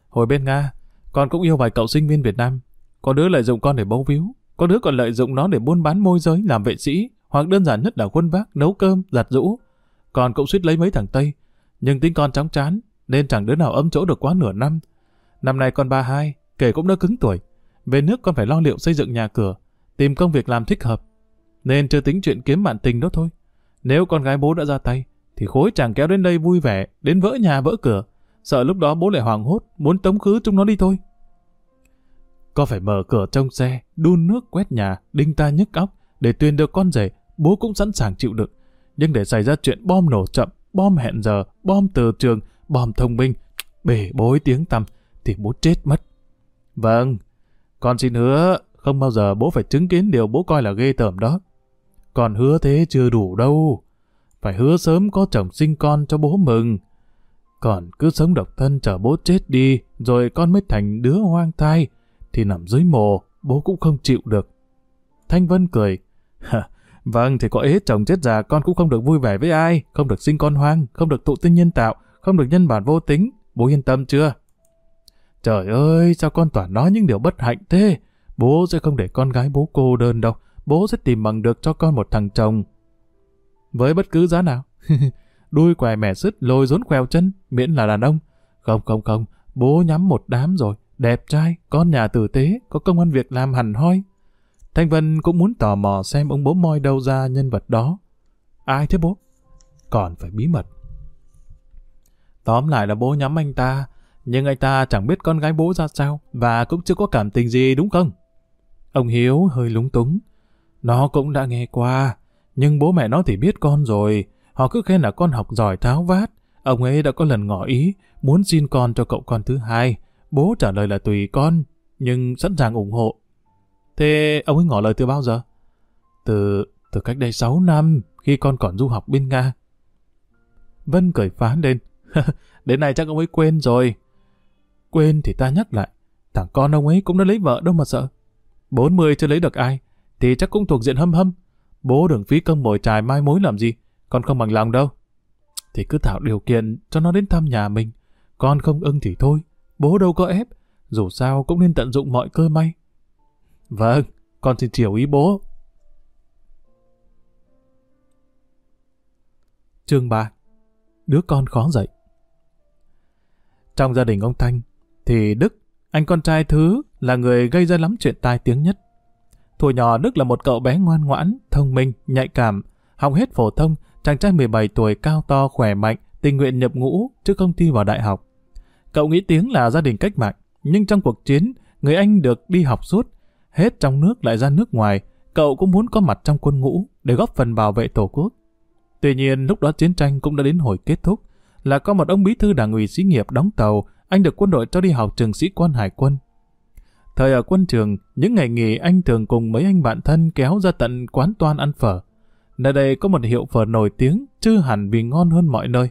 Hồi bên Nga, con cũng yêu vài cậu sinh viên Việt Nam. Có đứa lợi dụng con để bấu víu, có đứa còn lợi dụng nó để buôn bán môi giới, làm vệ sĩ, hoặc đơn giản nhất là quân vác, nấu cơm, giặt rũ. Còn cũng suýt lấy mấy thằng Tây, nhưng tính con chóng chán, nên chẳng đứa nào ấm chỗ được quá nửa năm. Năm nay con ba hai, kể cũng đã cứng tuổi. Về nước con phải lo liệu xây dựng nhà cửa, tìm công việc làm thích hợp. Nên chưa tính chuyện kiếm bạn tình đó thôi. Nếu con gái bố đã ra tay, thì khối chàng kéo đến đây vui vẻ, đến vỡ nhà vỡ cửa. Sợ lúc đó bố lại hoàng hốt, muốn tống khứ chúng nó đi thôi. Có phải mở cửa trong xe, đun nước quét nhà, đinh ta nhức óc, để tuyên được con rể, bố cũng sẵn sàng chịu đựng. Nhưng để xảy ra chuyện bom nổ chậm, bom hẹn giờ, bom từ trường, bom thông minh, bể bối tiếng tăm, thì bố chết mất. Vâng, con xin hứa, không bao giờ bố phải chứng kiến điều bố coi là ghê tởm đó. Còn hứa thế chưa đủ đâu. Phải hứa sớm có chồng sinh con cho bố mừng. Còn cứ sống độc thân chờ bố chết đi, rồi con mới thành đứa hoang thai, thì nằm dưới mồ, bố cũng không chịu được. Thanh Vân cười. vâng, thì có ế chồng chết già con cũng không được vui vẻ với ai, không được sinh con hoang, không được tụ tinh nhân tạo, không được nhân bản vô tính. Bố yên tâm chưa? Trời ơi, sao con toàn nói những điều bất hạnh thế? Bố sẽ không để con gái bố cô đơn đâu. Bố sẽ tìm bằng được cho con một thằng chồng. Với bất cứ giá nào. Đuôi què mẻ sứt, lôi rốn quèo chân, miễn là đàn ông. Không không không, bố nhắm một đám rồi. Đẹp trai, con nhà tử tế, có công ăn việc làm hẳn hoi. Thanh Vân cũng muốn tò mò xem ông bố moi đâu ra nhân vật đó. Ai thế bố? Còn phải bí mật. Tóm lại là bố nhắm anh ta, nhưng anh ta chẳng biết con gái bố ra sao, và cũng chưa có cảm tình gì đúng không? Ông Hiếu hơi lúng túng. Nó cũng đã nghe qua, nhưng bố mẹ nó thì biết con rồi. Họ cứ khen là con học giỏi tháo vát. Ông ấy đã có lần ngỏ ý, muốn xin con cho cậu con thứ hai. Bố trả lời là tùy con, nhưng sẵn sàng ủng hộ. Thế ông ấy ngỏ lời từ bao giờ? Từ từ cách đây 6 năm, khi con còn du học bên Nga. Vân cười phá lên. Đến nay chắc ông ấy quên rồi. Quên thì ta nhắc lại. Thằng con ông ấy cũng đã lấy vợ đâu mà sợ. 40 chưa lấy được ai, thì chắc cũng thuộc diện hâm hâm. Bố đừng phí công bồi trài mai mối làm gì, con không bằng lòng đâu. Thì cứ tạo điều kiện cho nó đến thăm nhà mình. Con không ưng thì thôi, bố đâu có ép. Dù sao cũng nên tận dụng mọi cơ may. Vâng, con xin chiều ý bố. Chương 3 Đứa con khó dậy Trong gia đình ông Thanh, thì Đức, anh con trai thứ, là người gây ra lắm chuyện tai tiếng nhất. Thùa nhỏ Đức là một cậu bé ngoan ngoãn, thông minh, nhạy cảm, học hết phổ thông, chàng trai 17 tuổi cao to khỏe mạnh, tình nguyện nhập ngũ chứ không thi vào đại học. Cậu nghĩ tiếng là gia đình cách mạng, nhưng trong cuộc chiến, người anh được đi học suốt, hết trong nước lại ra nước ngoài, cậu cũng muốn có mặt trong quân ngũ để góp phần bảo vệ tổ quốc. Tuy nhiên lúc đó chiến tranh cũng đã đến hồi kết thúc, là có một ông bí thư đảng ủy xí nghiệp đóng tàu, anh được quân đội cho đi học trường sĩ quan hải quân. Thời ở quân trường, những ngày nghỉ anh thường cùng mấy anh bạn thân kéo ra tận quán toan ăn phở. Nơi đây có một hiệu phở nổi tiếng, chứ hẳn vì ngon hơn mọi nơi.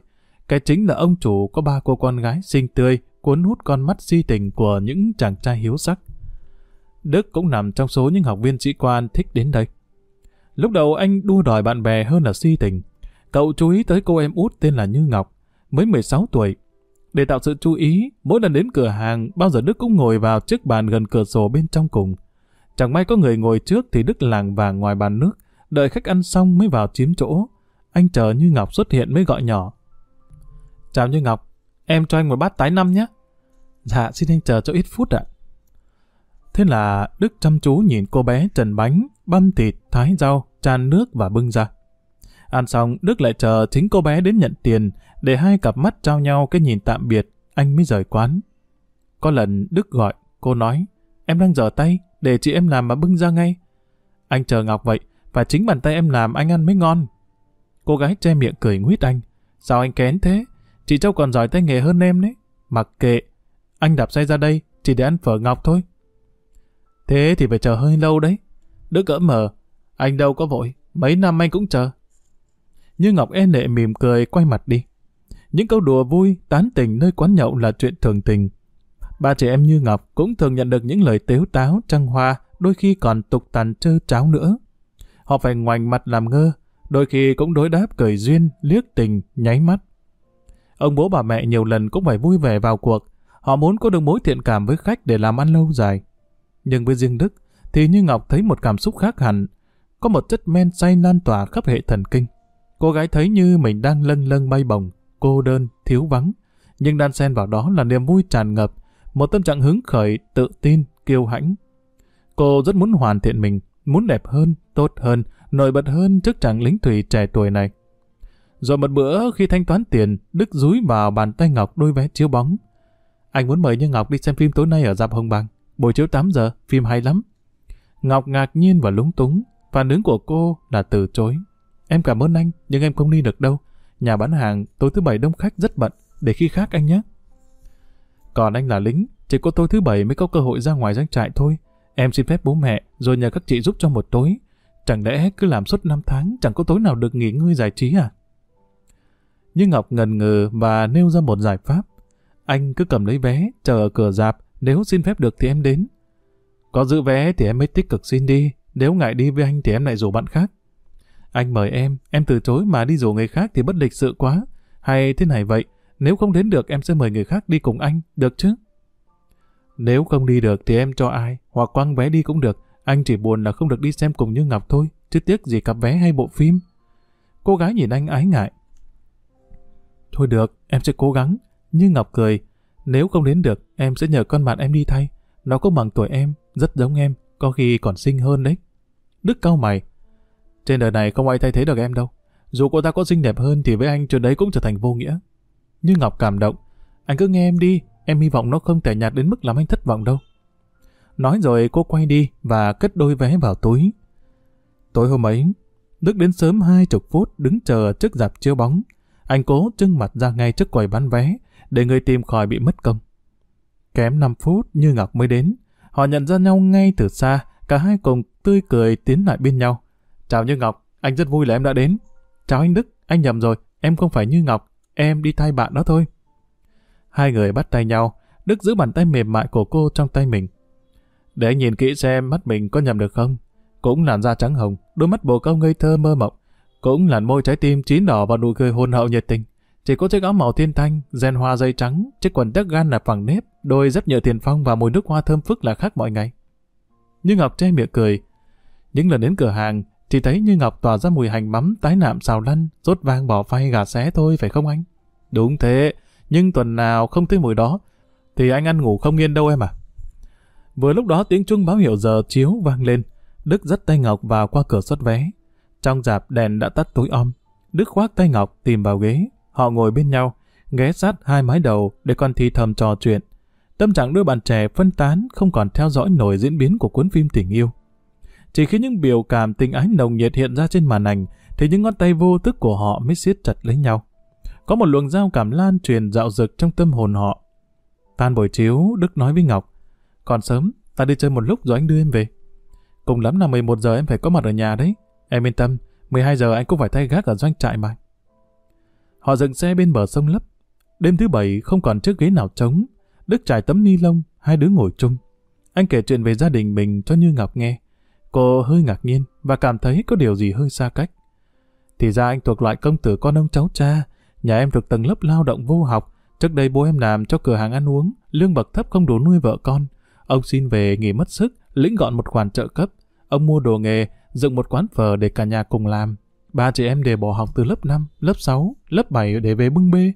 Cái chính là ông chủ có ba cô con gái xinh tươi, cuốn hút con mắt si tình của những chàng trai hiếu sắc. Đức cũng nằm trong số những học viên sĩ quan thích đến đây. Lúc đầu anh đua đòi bạn bè hơn là si tình. Cậu chú ý tới cô em út tên là Như Ngọc, mới 16 tuổi, để tạo sự chú ý, mỗi lần đến cửa hàng, bao giờ Đức cũng ngồi vào chiếc bàn gần cửa sổ bên trong cùng. Chẳng may có người ngồi trước thì Đức làng vàng ngoài bàn nước, đợi khách ăn xong mới vào chiếm chỗ. Anh chờ Như Ngọc xuất hiện mới gọi nhỏ. Chào Như Ngọc, em cho anh một bát tái năm nhé. Dạ, xin anh chờ cho ít phút ạ. Thế là Đức chăm chú nhìn cô bé trần bánh, băm thịt, thái rau, tràn nước và bưng ra. Ăn xong, Đức lại chờ chính cô bé đến nhận tiền, để hai cặp mắt trao nhau cái nhìn tạm biệt, anh mới rời quán. Có lần Đức gọi, cô nói, em đang dở tay, để chị em làm mà bưng ra ngay. Anh chờ Ngọc vậy, và chính bàn tay em làm anh ăn mới ngon. Cô gái che miệng cười nguyết anh. Sao anh kén thế? Chị Châu còn giỏi tay nghề hơn em đấy. Mặc kệ, anh đạp xe ra đây chỉ để ăn phở Ngọc thôi. Thế thì phải chờ hơi lâu đấy. Đức cỡ mờ, anh đâu có vội, mấy năm anh cũng chờ. Như Ngọc e nệ mỉm cười quay mặt đi. Những câu đùa vui, tán tình nơi quán nhậu là chuyện thường tình. Ba trẻ em như Ngọc cũng thường nhận được những lời tếu táo, trăng hoa, đôi khi còn tục tàn trơ cháo nữa. Họ phải ngoảnh mặt làm ngơ, đôi khi cũng đối đáp cười duyên, liếc tình, nháy mắt. Ông bố bà mẹ nhiều lần cũng phải vui vẻ vào cuộc. Họ muốn có được mối thiện cảm với khách để làm ăn lâu dài. Nhưng với riêng Đức, thì Như Ngọc thấy một cảm xúc khác hẳn. Có một chất men say lan tỏa khắp hệ thần kinh. Cô gái thấy như mình đang lâng lâng bay bồng, cô đơn, thiếu vắng. Nhưng đan xen vào đó là niềm vui tràn ngập, một tâm trạng hứng khởi, tự tin, kiêu hãnh. Cô rất muốn hoàn thiện mình, muốn đẹp hơn, tốt hơn, nổi bật hơn trước chàng lính thủy trẻ tuổi này. Rồi một bữa khi thanh toán tiền, Đức rúi vào bàn tay Ngọc đôi vé chiếu bóng. Anh muốn mời Như Ngọc đi xem phim tối nay ở dạp Hồng Bang. Buổi chiếu 8 giờ, phim hay lắm. Ngọc ngạc nhiên và lúng túng. Phản ứng của cô là từ chối. Em cảm ơn anh, nhưng em không đi được đâu. Nhà bán hàng tối thứ bảy đông khách rất bận, để khi khác anh nhé. Còn anh là lính, chỉ có tối thứ bảy mới có cơ hội ra ngoài doanh trại thôi. Em xin phép bố mẹ, rồi nhờ các chị giúp cho một tối. Chẳng lẽ cứ làm suốt 5 tháng, chẳng có tối nào được nghỉ ngơi giải trí à? Nhưng Ngọc ngần ngừ và nêu ra một giải pháp. Anh cứ cầm lấy vé, chờ ở cửa dạp, nếu xin phép được thì em đến. Có giữ vé thì em mới tích cực xin đi, nếu ngại đi với anh thì em lại rủ bạn khác. Anh mời em, em từ chối mà đi rủ người khác thì bất lịch sự quá. Hay thế này vậy, nếu không đến được em sẽ mời người khác đi cùng anh, được chứ? Nếu không đi được thì em cho ai, hoặc quăng vé đi cũng được. Anh chỉ buồn là không được đi xem cùng Như Ngọc thôi, chứ tiếc gì cặp vé hay bộ phim. Cô gái nhìn anh ái ngại. Thôi được, em sẽ cố gắng. Như Ngọc cười. Nếu không đến được, em sẽ nhờ con bạn em đi thay. Nó có bằng tuổi em, rất giống em, có khi còn xinh hơn đấy. Đức cau mày. Trên đời này không ai thay thế được em đâu. Dù cô ta có xinh đẹp hơn thì với anh chuyện đấy cũng trở thành vô nghĩa. Như Ngọc cảm động. Anh cứ nghe em đi, em hy vọng nó không tẻ nhạt đến mức làm anh thất vọng đâu. Nói rồi cô quay đi và cất đôi vé vào túi. Tối hôm ấy, Đức đến sớm hai chục phút đứng chờ trước dạp chiếu bóng. Anh cố trưng mặt ra ngay trước quầy bán vé để người tìm khỏi bị mất công. Kém 5 phút Như Ngọc mới đến. Họ nhận ra nhau ngay từ xa, cả hai cùng tươi cười tiến lại bên nhau. Chào Như Ngọc, anh rất vui là em đã đến. Chào anh Đức, anh nhầm rồi, em không phải Như Ngọc, em đi thay bạn đó thôi. Hai người bắt tay nhau, Đức giữ bàn tay mềm mại của cô trong tay mình. Để anh nhìn kỹ xem mắt mình có nhầm được không. Cũng làn da trắng hồng, đôi mắt bồ câu ngây thơ mơ mộng. Cũng làn môi trái tim chín đỏ và nụ cười hôn hậu nhiệt tình. Chỉ có chiếc áo màu thiên thanh, gen hoa dây trắng, chiếc quần tắc gan là phẳng nếp, đôi dép nhựa tiền phong và mùi nước hoa thơm phức là khác mọi ngày. Như Ngọc che miệng cười. Những lần đến cửa hàng, chỉ thấy Như Ngọc tỏa ra mùi hành mắm, tái nạm xào lăn, rốt vang bỏ phay gà xé thôi phải không anh? Đúng thế, nhưng tuần nào không thấy mùi đó, thì anh ăn ngủ không yên đâu em à. Vừa lúc đó tiếng chuông báo hiệu giờ chiếu vang lên, Đức dắt tay Ngọc vào qua cửa xuất vé. Trong dạp đèn đã tắt tối om, Đức khoác tay Ngọc tìm vào ghế, họ ngồi bên nhau, ghé sát hai mái đầu để con thi thầm trò chuyện. Tâm trạng đôi bạn trẻ phân tán không còn theo dõi nổi diễn biến của cuốn phim tình yêu. Chỉ khi những biểu cảm tình ái nồng nhiệt hiện ra trên màn ảnh, thì những ngón tay vô thức của họ mới siết chặt lấy nhau. Có một luồng giao cảm lan truyền dạo dực trong tâm hồn họ. Tan buổi chiếu, Đức nói với Ngọc, còn sớm, ta đi chơi một lúc rồi anh đưa em về. Cùng lắm là 11 giờ em phải có mặt ở nhà đấy. Em yên tâm, 12 giờ anh cũng phải thay gác ở doanh trại mà. Họ dựng xe bên bờ sông lấp. Đêm thứ bảy không còn chiếc ghế nào trống. Đức trải tấm ni lông, hai đứa ngồi chung. Anh kể chuyện về gia đình mình cho Như Ngọc nghe. Cô hơi ngạc nhiên và cảm thấy có điều gì hơi xa cách. Thì ra anh thuộc loại công tử con ông cháu cha, nhà em thuộc tầng lớp lao động vô học. Trước đây bố em làm cho cửa hàng ăn uống, lương bậc thấp không đủ nuôi vợ con. Ông xin về nghỉ mất sức, lĩnh gọn một khoản trợ cấp. Ông mua đồ nghề, dựng một quán phở để cả nhà cùng làm. Ba chị em đều bỏ học từ lớp 5, lớp 6, lớp 7 để về bưng bê.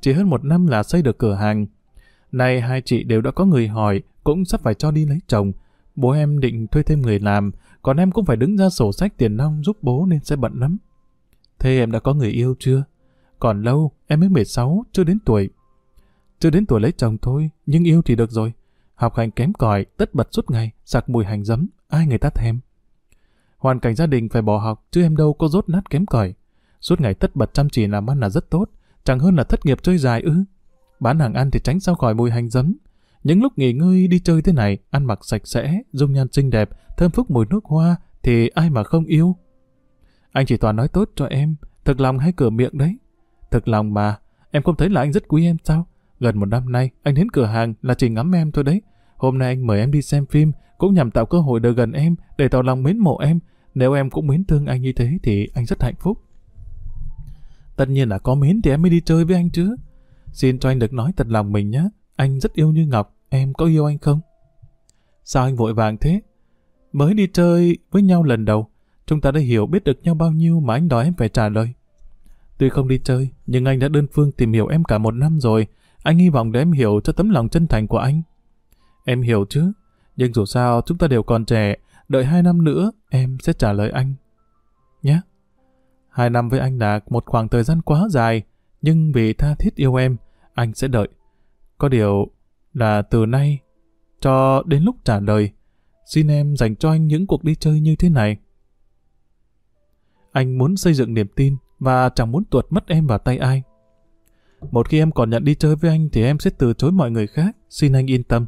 Chỉ hơn một năm là xây được cửa hàng. Nay hai chị đều đã có người hỏi, cũng sắp phải cho đi lấy chồng. Bố em định thuê thêm người làm, còn em cũng phải đứng ra sổ sách tiền nong giúp bố nên sẽ bận lắm. Thế em đã có người yêu chưa? Còn lâu, em mới 16, chưa đến tuổi. Chưa đến tuổi lấy chồng thôi, nhưng yêu thì được rồi. học hành kém cỏi, tất bật suốt ngày, sặc mùi hành giấm, ai người ta thèm. Hoàn cảnh gia đình phải bỏ học, chứ em đâu có rốt nát kém cỏi. Suốt ngày tất bật chăm chỉ làm ăn là rất tốt, chẳng hơn là thất nghiệp chơi dài ư. Bán hàng ăn thì tránh sao khỏi mùi hành giấm. Những lúc nghỉ ngơi đi chơi thế này, ăn mặc sạch sẽ, dung nhan xinh đẹp, thơm phức mùi nước hoa, thì ai mà không yêu. Anh chỉ toàn nói tốt cho em, thực lòng hay cửa miệng đấy. Thực lòng mà, em không thấy là anh rất quý em sao? Gần một năm nay, anh đến cửa hàng là chỉ ngắm em thôi đấy. Hôm nay anh mời em đi xem phim, cũng nhằm tạo cơ hội được gần em, để tỏ lòng mến mộ em. Nếu em cũng mến thương anh như thế thì anh rất hạnh phúc. Tất nhiên là có mến thì em mới đi chơi với anh chứ. Xin cho anh được nói thật lòng mình nhé. Anh rất yêu Như Ngọc, em có yêu anh không? Sao anh vội vàng thế? Mới đi chơi với nhau lần đầu, chúng ta đã hiểu biết được nhau bao nhiêu mà anh đòi em phải trả lời. Tuy không đi chơi, nhưng anh đã đơn phương tìm hiểu em cả một năm rồi. Anh hy vọng để em hiểu cho tấm lòng chân thành của anh. Em hiểu chứ, nhưng dù sao chúng ta đều còn trẻ, đợi hai năm nữa em sẽ trả lời anh. Nhé. Hai năm với anh là một khoảng thời gian quá dài, nhưng vì tha thiết yêu em, anh sẽ đợi. Có điều là từ nay cho đến lúc trả lời, xin em dành cho anh những cuộc đi chơi như thế này. Anh muốn xây dựng niềm tin và chẳng muốn tuột mất em vào tay ai. Một khi em còn nhận đi chơi với anh thì em sẽ từ chối mọi người khác, xin anh yên tâm.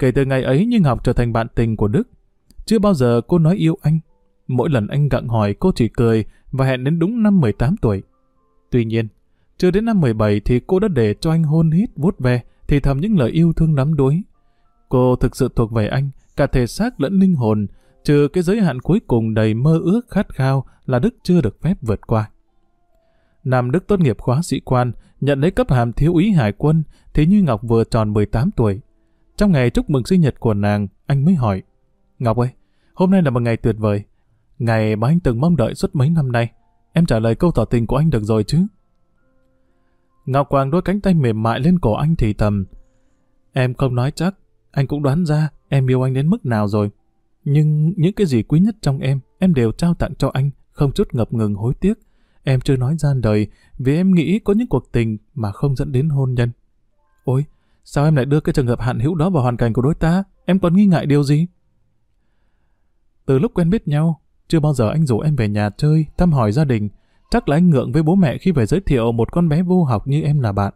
Kể từ ngày ấy Nhưng Ngọc trở thành bạn tình của Đức. Chưa bao giờ cô nói yêu anh. Mỗi lần anh gặng hỏi cô chỉ cười và hẹn đến đúng năm 18 tuổi. Tuy nhiên, chưa đến năm 17 thì cô đã để cho anh hôn hít vuốt ve thì thầm những lời yêu thương lắm đuối. Cô thực sự thuộc về anh, cả thể xác lẫn linh hồn, trừ cái giới hạn cuối cùng đầy mơ ước khát khao là Đức chưa được phép vượt qua. Nam Đức tốt nghiệp khóa sĩ quan, nhận lấy cấp hàm thiếu úy hải quân, thì Như Ngọc vừa tròn 18 tuổi. Trong ngày chúc mừng sinh nhật của nàng, anh mới hỏi. Ngọc ơi, hôm nay là một ngày tuyệt vời. Ngày mà anh từng mong đợi suốt mấy năm nay. Em trả lời câu tỏ tình của anh được rồi chứ? Ngọc Quang đôi cánh tay mềm mại lên cổ anh thì thầm. Em không nói chắc, anh cũng đoán ra em yêu anh đến mức nào rồi. Nhưng những cái gì quý nhất trong em, em đều trao tặng cho anh, không chút ngập ngừng hối tiếc. Em chưa nói ra đời vì em nghĩ có những cuộc tình mà không dẫn đến hôn nhân. Ôi, sao em lại đưa cái trường hợp hạn hữu đó vào hoàn cảnh của đối ta? Em còn nghi ngại điều gì? Từ lúc quen biết nhau, chưa bao giờ anh rủ em về nhà chơi, thăm hỏi gia đình. Chắc là anh ngượng với bố mẹ khi phải giới thiệu một con bé vô học như em là bạn.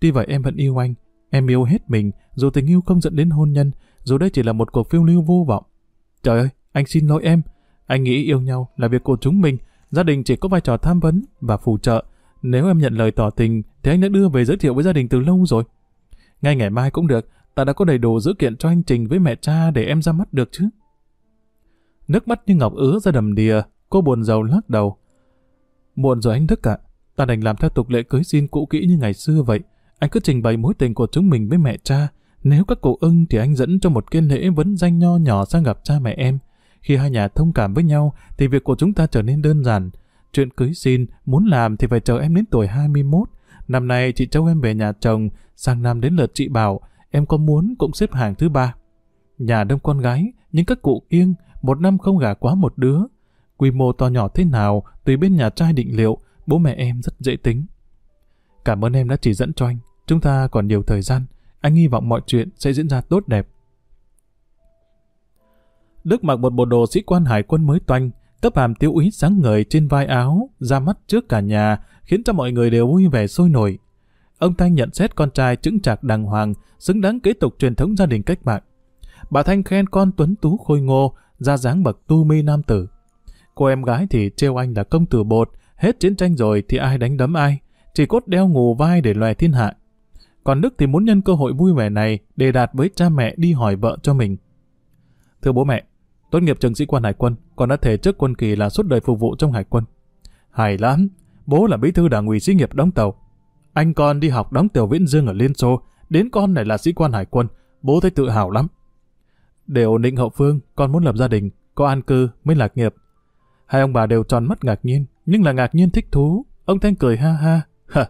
Tuy vậy em vẫn yêu anh. Em yêu hết mình, dù tình yêu không dẫn đến hôn nhân, dù đây chỉ là một cuộc phiêu lưu vô vọng. Trời ơi, anh xin lỗi em. Anh nghĩ yêu nhau là việc của chúng mình, gia đình chỉ có vai trò tham vấn và phù trợ. Nếu em nhận lời tỏ tình, thì anh đã đưa về giới thiệu với gia đình từ lâu rồi. Ngay ngày mai cũng được, ta đã có đầy đủ dữ kiện cho anh trình với mẹ cha để em ra mắt được chứ. Nước mắt như ngọc ứa ra đầm đìa, cô buồn rầu lắc đầu. Muộn rồi anh Đức ạ, ta đành làm theo tục lệ cưới xin cũ kỹ như ngày xưa vậy. Anh cứ trình bày mối tình của chúng mình với mẹ cha. Nếu các cụ ưng thì anh dẫn cho một kiên lễ vấn danh nho nhỏ sang gặp cha mẹ em. Khi hai nhà thông cảm với nhau thì việc của chúng ta trở nên đơn giản. Chuyện cưới xin, muốn làm thì phải chờ em đến tuổi 21. Năm nay chị châu em về nhà chồng, sang năm đến lượt chị bảo, em có muốn cũng xếp hàng thứ ba. Nhà đông con gái, nhưng các cụ kiêng, một năm không gả quá một đứa. Quy mô to nhỏ thế nào, tùy bên nhà trai định liệu, bố mẹ em rất dễ tính. Cảm ơn em đã chỉ dẫn cho anh, chúng ta còn nhiều thời gian, anh hy vọng mọi chuyện sẽ diễn ra tốt đẹp. Đức mặc một bộ đồ sĩ quan hải quân mới toanh, cấp hàm tiêu úy sáng ngời trên vai áo, ra mắt trước cả nhà, khiến cho mọi người đều vui vẻ sôi nổi. Ông Thanh nhận xét con trai chứng chạc đàng hoàng, xứng đáng kế tục truyền thống gia đình cách mạng. Bà Thanh khen con tuấn tú khôi ngô, ra dáng bậc tu mi nam tử. Cô em gái thì trêu anh là công tử bột, hết chiến tranh rồi thì ai đánh đấm ai, chỉ cốt đeo ngù vai để loè thiên hạ. Còn Đức thì muốn nhân cơ hội vui vẻ này để đạt với cha mẹ đi hỏi vợ cho mình. Thưa bố mẹ, tốt nghiệp trường sĩ quan hải quân, con đã thể trước quân kỳ là suốt đời phục vụ trong hải quân. Hay lắm, bố là bí thư đảng ủy sĩ nghiệp đóng tàu. Anh con đi học đóng tiểu Viễn Dương ở Liên Xô, đến con này là sĩ quan hải quân, bố thấy tự hào lắm. Để ổn định hậu phương, con muốn lập gia đình, có an cư mới lạc nghiệp. Hai ông bà đều tròn mắt ngạc nhiên, nhưng là ngạc nhiên thích thú. Ông Thanh cười ha ha.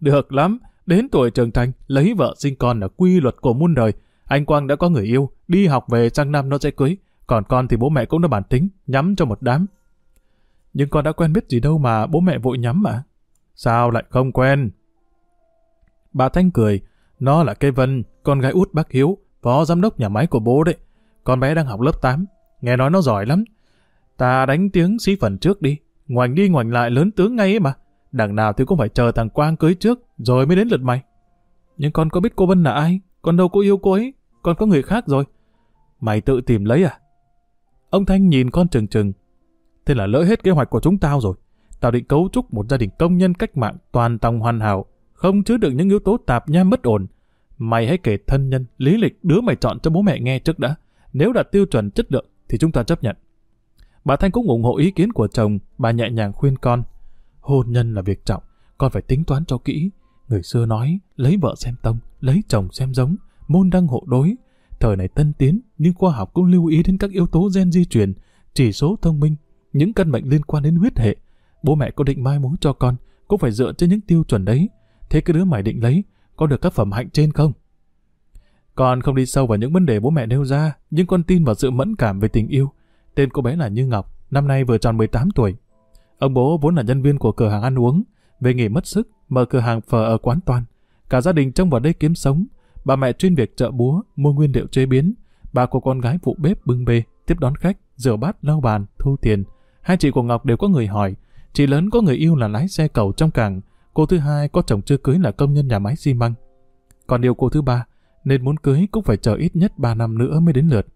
Được lắm, đến tuổi trưởng thành, lấy vợ sinh con là quy luật của muôn đời. Anh Quang đã có người yêu, đi học về sang năm nó sẽ cưới. Còn con thì bố mẹ cũng đã bản tính, nhắm cho một đám. Nhưng con đã quen biết gì đâu mà bố mẹ vội nhắm mà. Sao lại không quen? Bà Thanh cười, Nó là cây Vân, con gái út bác Hiếu, phó giám đốc nhà máy của bố đấy. Con bé đang học lớp 8, nghe nói nó giỏi lắm. Ta đánh tiếng xí phần trước đi, ngoảnh đi ngoảnh lại lớn tướng ngay ấy mà. Đằng nào thì cũng phải chờ thằng Quang cưới trước, rồi mới đến lượt mày. Nhưng con có biết cô Vân là ai? Con đâu có yêu cô ấy, con có người khác rồi. Mày tự tìm lấy à? Ông Thanh nhìn con trừng trừng. Thế là lỡ hết kế hoạch của chúng tao rồi tạo định cấu trúc một gia đình công nhân cách mạng toàn tòng hoàn hảo, không chứa được những yếu tố tạp nham bất ổn. Mày hãy kể thân nhân, lý lịch đứa mày chọn cho bố mẹ nghe trước đã. Nếu đạt tiêu chuẩn chất lượng thì chúng ta chấp nhận. Bà Thanh cũng ủng hộ ý kiến của chồng, bà nhẹ nhàng khuyên con. Hôn nhân là việc trọng, con phải tính toán cho kỹ. Người xưa nói, lấy vợ xem tông, lấy chồng xem giống, môn đăng hộ đối. Thời này tân tiến, nhưng khoa học cũng lưu ý đến các yếu tố gen di truyền, chỉ số thông minh, những căn bệnh liên quan đến huyết hệ. Bố mẹ có định mai mối cho con, cũng phải dựa trên những tiêu chuẩn đấy. Thế cái đứa mày định lấy, có được các phẩm hạnh trên không? Con không đi sâu vào những vấn đề bố mẹ nêu ra, nhưng con tin vào sự mẫn cảm về tình yêu. Tên cô bé là Như Ngọc, năm nay vừa tròn 18 tuổi. Ông bố vốn là nhân viên của cửa hàng ăn uống, về nghỉ mất sức, mở cửa hàng phở ở quán toàn. Cả gia đình trông vào đây kiếm sống. Bà mẹ chuyên việc chợ búa, mua nguyên liệu chế biến. Bà của con gái phụ bếp bưng bê, tiếp đón khách, rửa bát, lau bàn, thu tiền. Hai chị của Ngọc đều có người hỏi. Chị lớn có người yêu là lái xe cầu trong cảng. Cô thứ hai có chồng chưa cưới là công nhân nhà máy xi măng. Còn điều cô thứ ba, nên muốn cưới cũng phải chờ ít nhất 3 năm nữa mới đến lượt.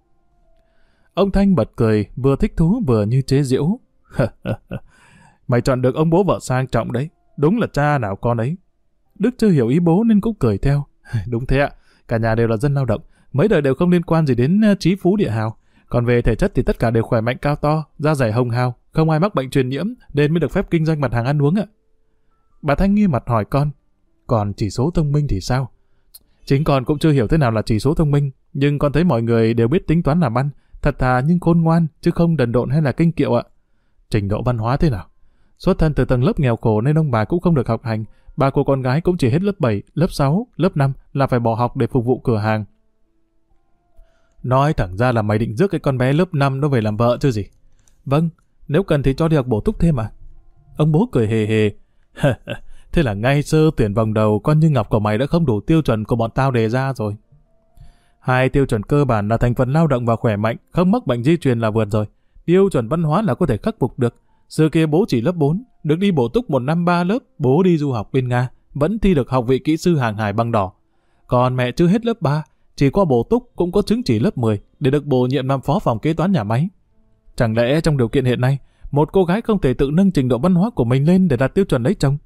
Ông Thanh bật cười, vừa thích thú vừa như chế giễu. Mày chọn được ông bố vợ sang trọng đấy, đúng là cha nào con ấy. Đức chưa hiểu ý bố nên cũng cười theo. đúng thế ạ, cả nhà đều là dân lao động, mấy đời đều không liên quan gì đến ờ, trí phú địa hào. Còn về thể chất thì tất cả đều khỏe mạnh cao to, da dày hồng hào, không ai mắc bệnh truyền nhiễm nên mới được phép kinh doanh mặt hàng ăn uống ạ. Bà Thanh nghi mặt hỏi con, còn chỉ số thông minh thì sao? Chính con cũng chưa hiểu thế nào là chỉ số thông minh, nhưng con thấy mọi người đều biết tính toán làm ăn, thật thà nhưng khôn ngoan, chứ không đần độn hay là kinh kiệu ạ. Trình độ văn hóa thế nào? Xuất thân từ tầng lớp nghèo khổ nên ông bà cũng không được học hành, bà của con gái cũng chỉ hết lớp 7, lớp 6, lớp 5 là phải bỏ học để phục vụ cửa hàng. Nói thẳng ra là mày định rước cái con bé lớp 5 nó về làm vợ chứ gì? Vâng, nếu cần thì cho đi học bổ túc thêm à? Ông bố cười hề hề. Thế là ngay sơ tuyển vòng đầu con như ngọc của mày đã không đủ tiêu chuẩn của bọn tao đề ra rồi. Hai tiêu chuẩn cơ bản là thành phần lao động và khỏe mạnh, không mắc bệnh di truyền là vượt rồi. Tiêu chuẩn văn hóa là có thể khắc phục được. Xưa kia bố chỉ lớp 4, được đi bổ túc một năm ba lớp, bố đi du học bên Nga, vẫn thi được học vị kỹ sư hàng hải băng đỏ. Còn mẹ chưa hết lớp 3, chỉ qua bổ túc cũng có chứng chỉ lớp 10 để được bổ nhiệm làm phó phòng kế toán nhà máy. Chẳng lẽ trong điều kiện hiện nay, một cô gái không thể tự nâng trình độ văn hóa của mình lên để đạt tiêu chuẩn lấy chồng?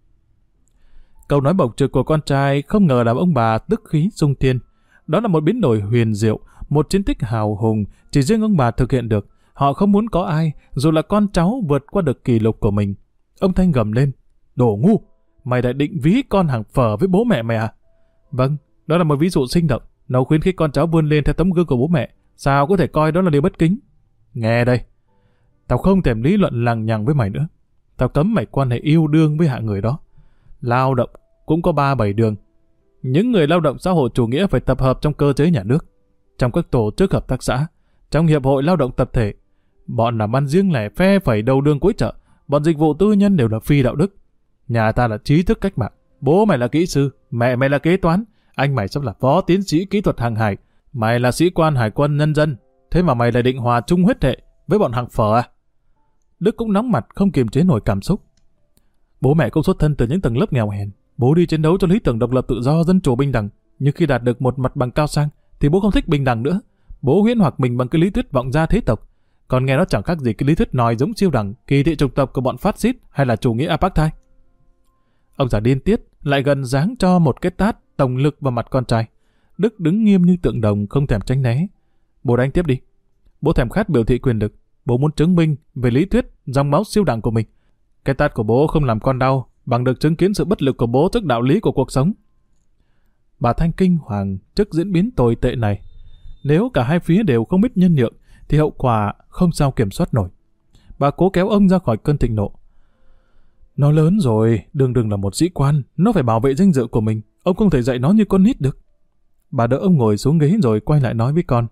Câu nói bộc trực của con trai không ngờ làm ông bà tức khí sung thiên. Đó là một biến đổi huyền diệu, một chiến tích hào hùng, chỉ riêng ông bà thực hiện được. Họ không muốn có ai, dù là con cháu vượt qua được kỷ lục của mình. Ông Thanh gầm lên, đồ ngu, mày đã định ví con hàng phở với bố mẹ mày à? Vâng, đó là một ví dụ sinh động. Nó khuyến khích con cháu vươn lên theo tấm gương của bố mẹ. Sao có thể coi đó là điều bất kính? Nghe đây, tao không thèm lý luận lằng nhằng với mày nữa. Tao cấm mày quan hệ yêu đương với hạ người đó. Lao động cũng có ba bảy đường. Những người lao động xã hội chủ nghĩa phải tập hợp trong cơ chế nhà nước, trong các tổ chức hợp tác xã, trong hiệp hội lao động tập thể. Bọn làm ăn riêng lẻ phe phẩy đầu đường cuối chợ, bọn dịch vụ tư nhân đều là phi đạo đức. Nhà ta là trí thức cách mạng, bố mày là kỹ sư, mẹ mày là kế toán, anh mày sắp là phó tiến sĩ kỹ thuật hàng hải, mày là sĩ quan hải quân nhân dân, thế mà mày lại định hòa chung huyết hệ với bọn hàng phở à? Đức cũng nóng mặt không kiềm chế nổi cảm xúc. Bố mẹ cũng xuất thân từ những tầng lớp nghèo hèn, Bố đi chiến đấu cho lý tưởng độc lập tự do, dân chủ bình đẳng, nhưng khi đạt được một mặt bằng cao sang, thì bố không thích bình đẳng nữa. Bố huyễn hoặc mình bằng cái lý thuyết vọng ra thế tộc. Còn nghe nó chẳng khác gì cái lý thuyết nòi giống siêu đẳng, kỳ thị trục tộc của bọn phát xít hay là chủ nghĩa apartheid. Ông già điên tiết lại gần dáng cho một cái tát tổng lực vào mặt con trai. Đức đứng nghiêm như tượng đồng không thèm tránh né. Bố đánh tiếp đi. Bố thèm khát biểu thị quyền lực. Bố muốn chứng minh về lý thuyết dòng máu siêu đẳng của mình. Cái tát của bố không làm con đau, bằng được chứng kiến sự bất lực của bố trước đạo lý của cuộc sống. Bà Thanh kinh hoàng trước diễn biến tồi tệ này. Nếu cả hai phía đều không biết nhân nhượng, thì hậu quả không sao kiểm soát nổi. Bà cố kéo ông ra khỏi cơn thịnh nộ. Nó lớn rồi, đừng đừng là một sĩ quan, nó phải bảo vệ danh dự của mình. Ông không thể dạy nó như con nít được. Bà đỡ ông ngồi xuống ghế rồi quay lại nói với con.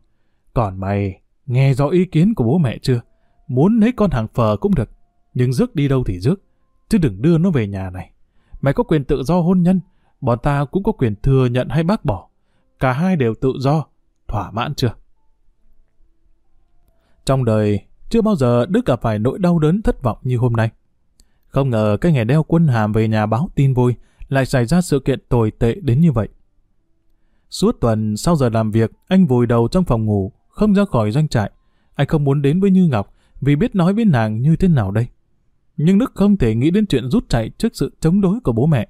Còn mày, nghe rõ ý kiến của bố mẹ chưa? Muốn lấy con hàng phờ cũng được, nhưng rước đi đâu thì rước chứ đừng đưa nó về nhà này. Mày có quyền tự do hôn nhân, bọn ta cũng có quyền thừa nhận hay bác bỏ. Cả hai đều tự do, thỏa mãn chưa? Trong đời, chưa bao giờ Đức gặp phải nỗi đau đớn thất vọng như hôm nay. Không ngờ cái ngày đeo quân hàm về nhà báo tin vui lại xảy ra sự kiện tồi tệ đến như vậy. Suốt tuần sau giờ làm việc, anh vùi đầu trong phòng ngủ, không ra khỏi doanh trại. Anh không muốn đến với Như Ngọc vì biết nói với nàng như thế nào đây. Nhưng Đức không thể nghĩ đến chuyện rút chạy trước sự chống đối của bố mẹ.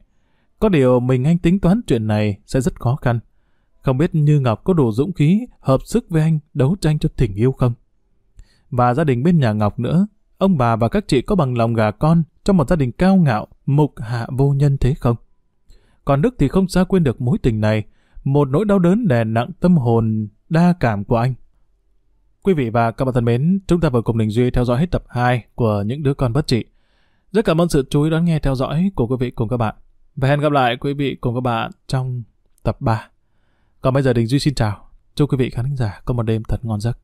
Có điều mình anh tính toán chuyện này sẽ rất khó khăn. Không biết Như Ngọc có đủ dũng khí hợp sức với anh đấu tranh cho tình yêu không? Và gia đình bên nhà Ngọc nữa, ông bà và các chị có bằng lòng gà con trong một gia đình cao ngạo, mục hạ vô nhân thế không? Còn Đức thì không xa quên được mối tình này, một nỗi đau đớn đè nặng tâm hồn đa cảm của anh. Quý vị và các bạn thân mến, chúng ta vừa cùng Đình Duy theo dõi hết tập 2 của Những đứa con bất trị. Rất cảm ơn sự chú ý đón nghe theo dõi của quý vị cùng các bạn. Và hẹn gặp lại quý vị cùng các bạn trong tập 3. Còn bây giờ Đình Duy xin chào. Chúc quý vị khán giả có một đêm thật ngon giấc.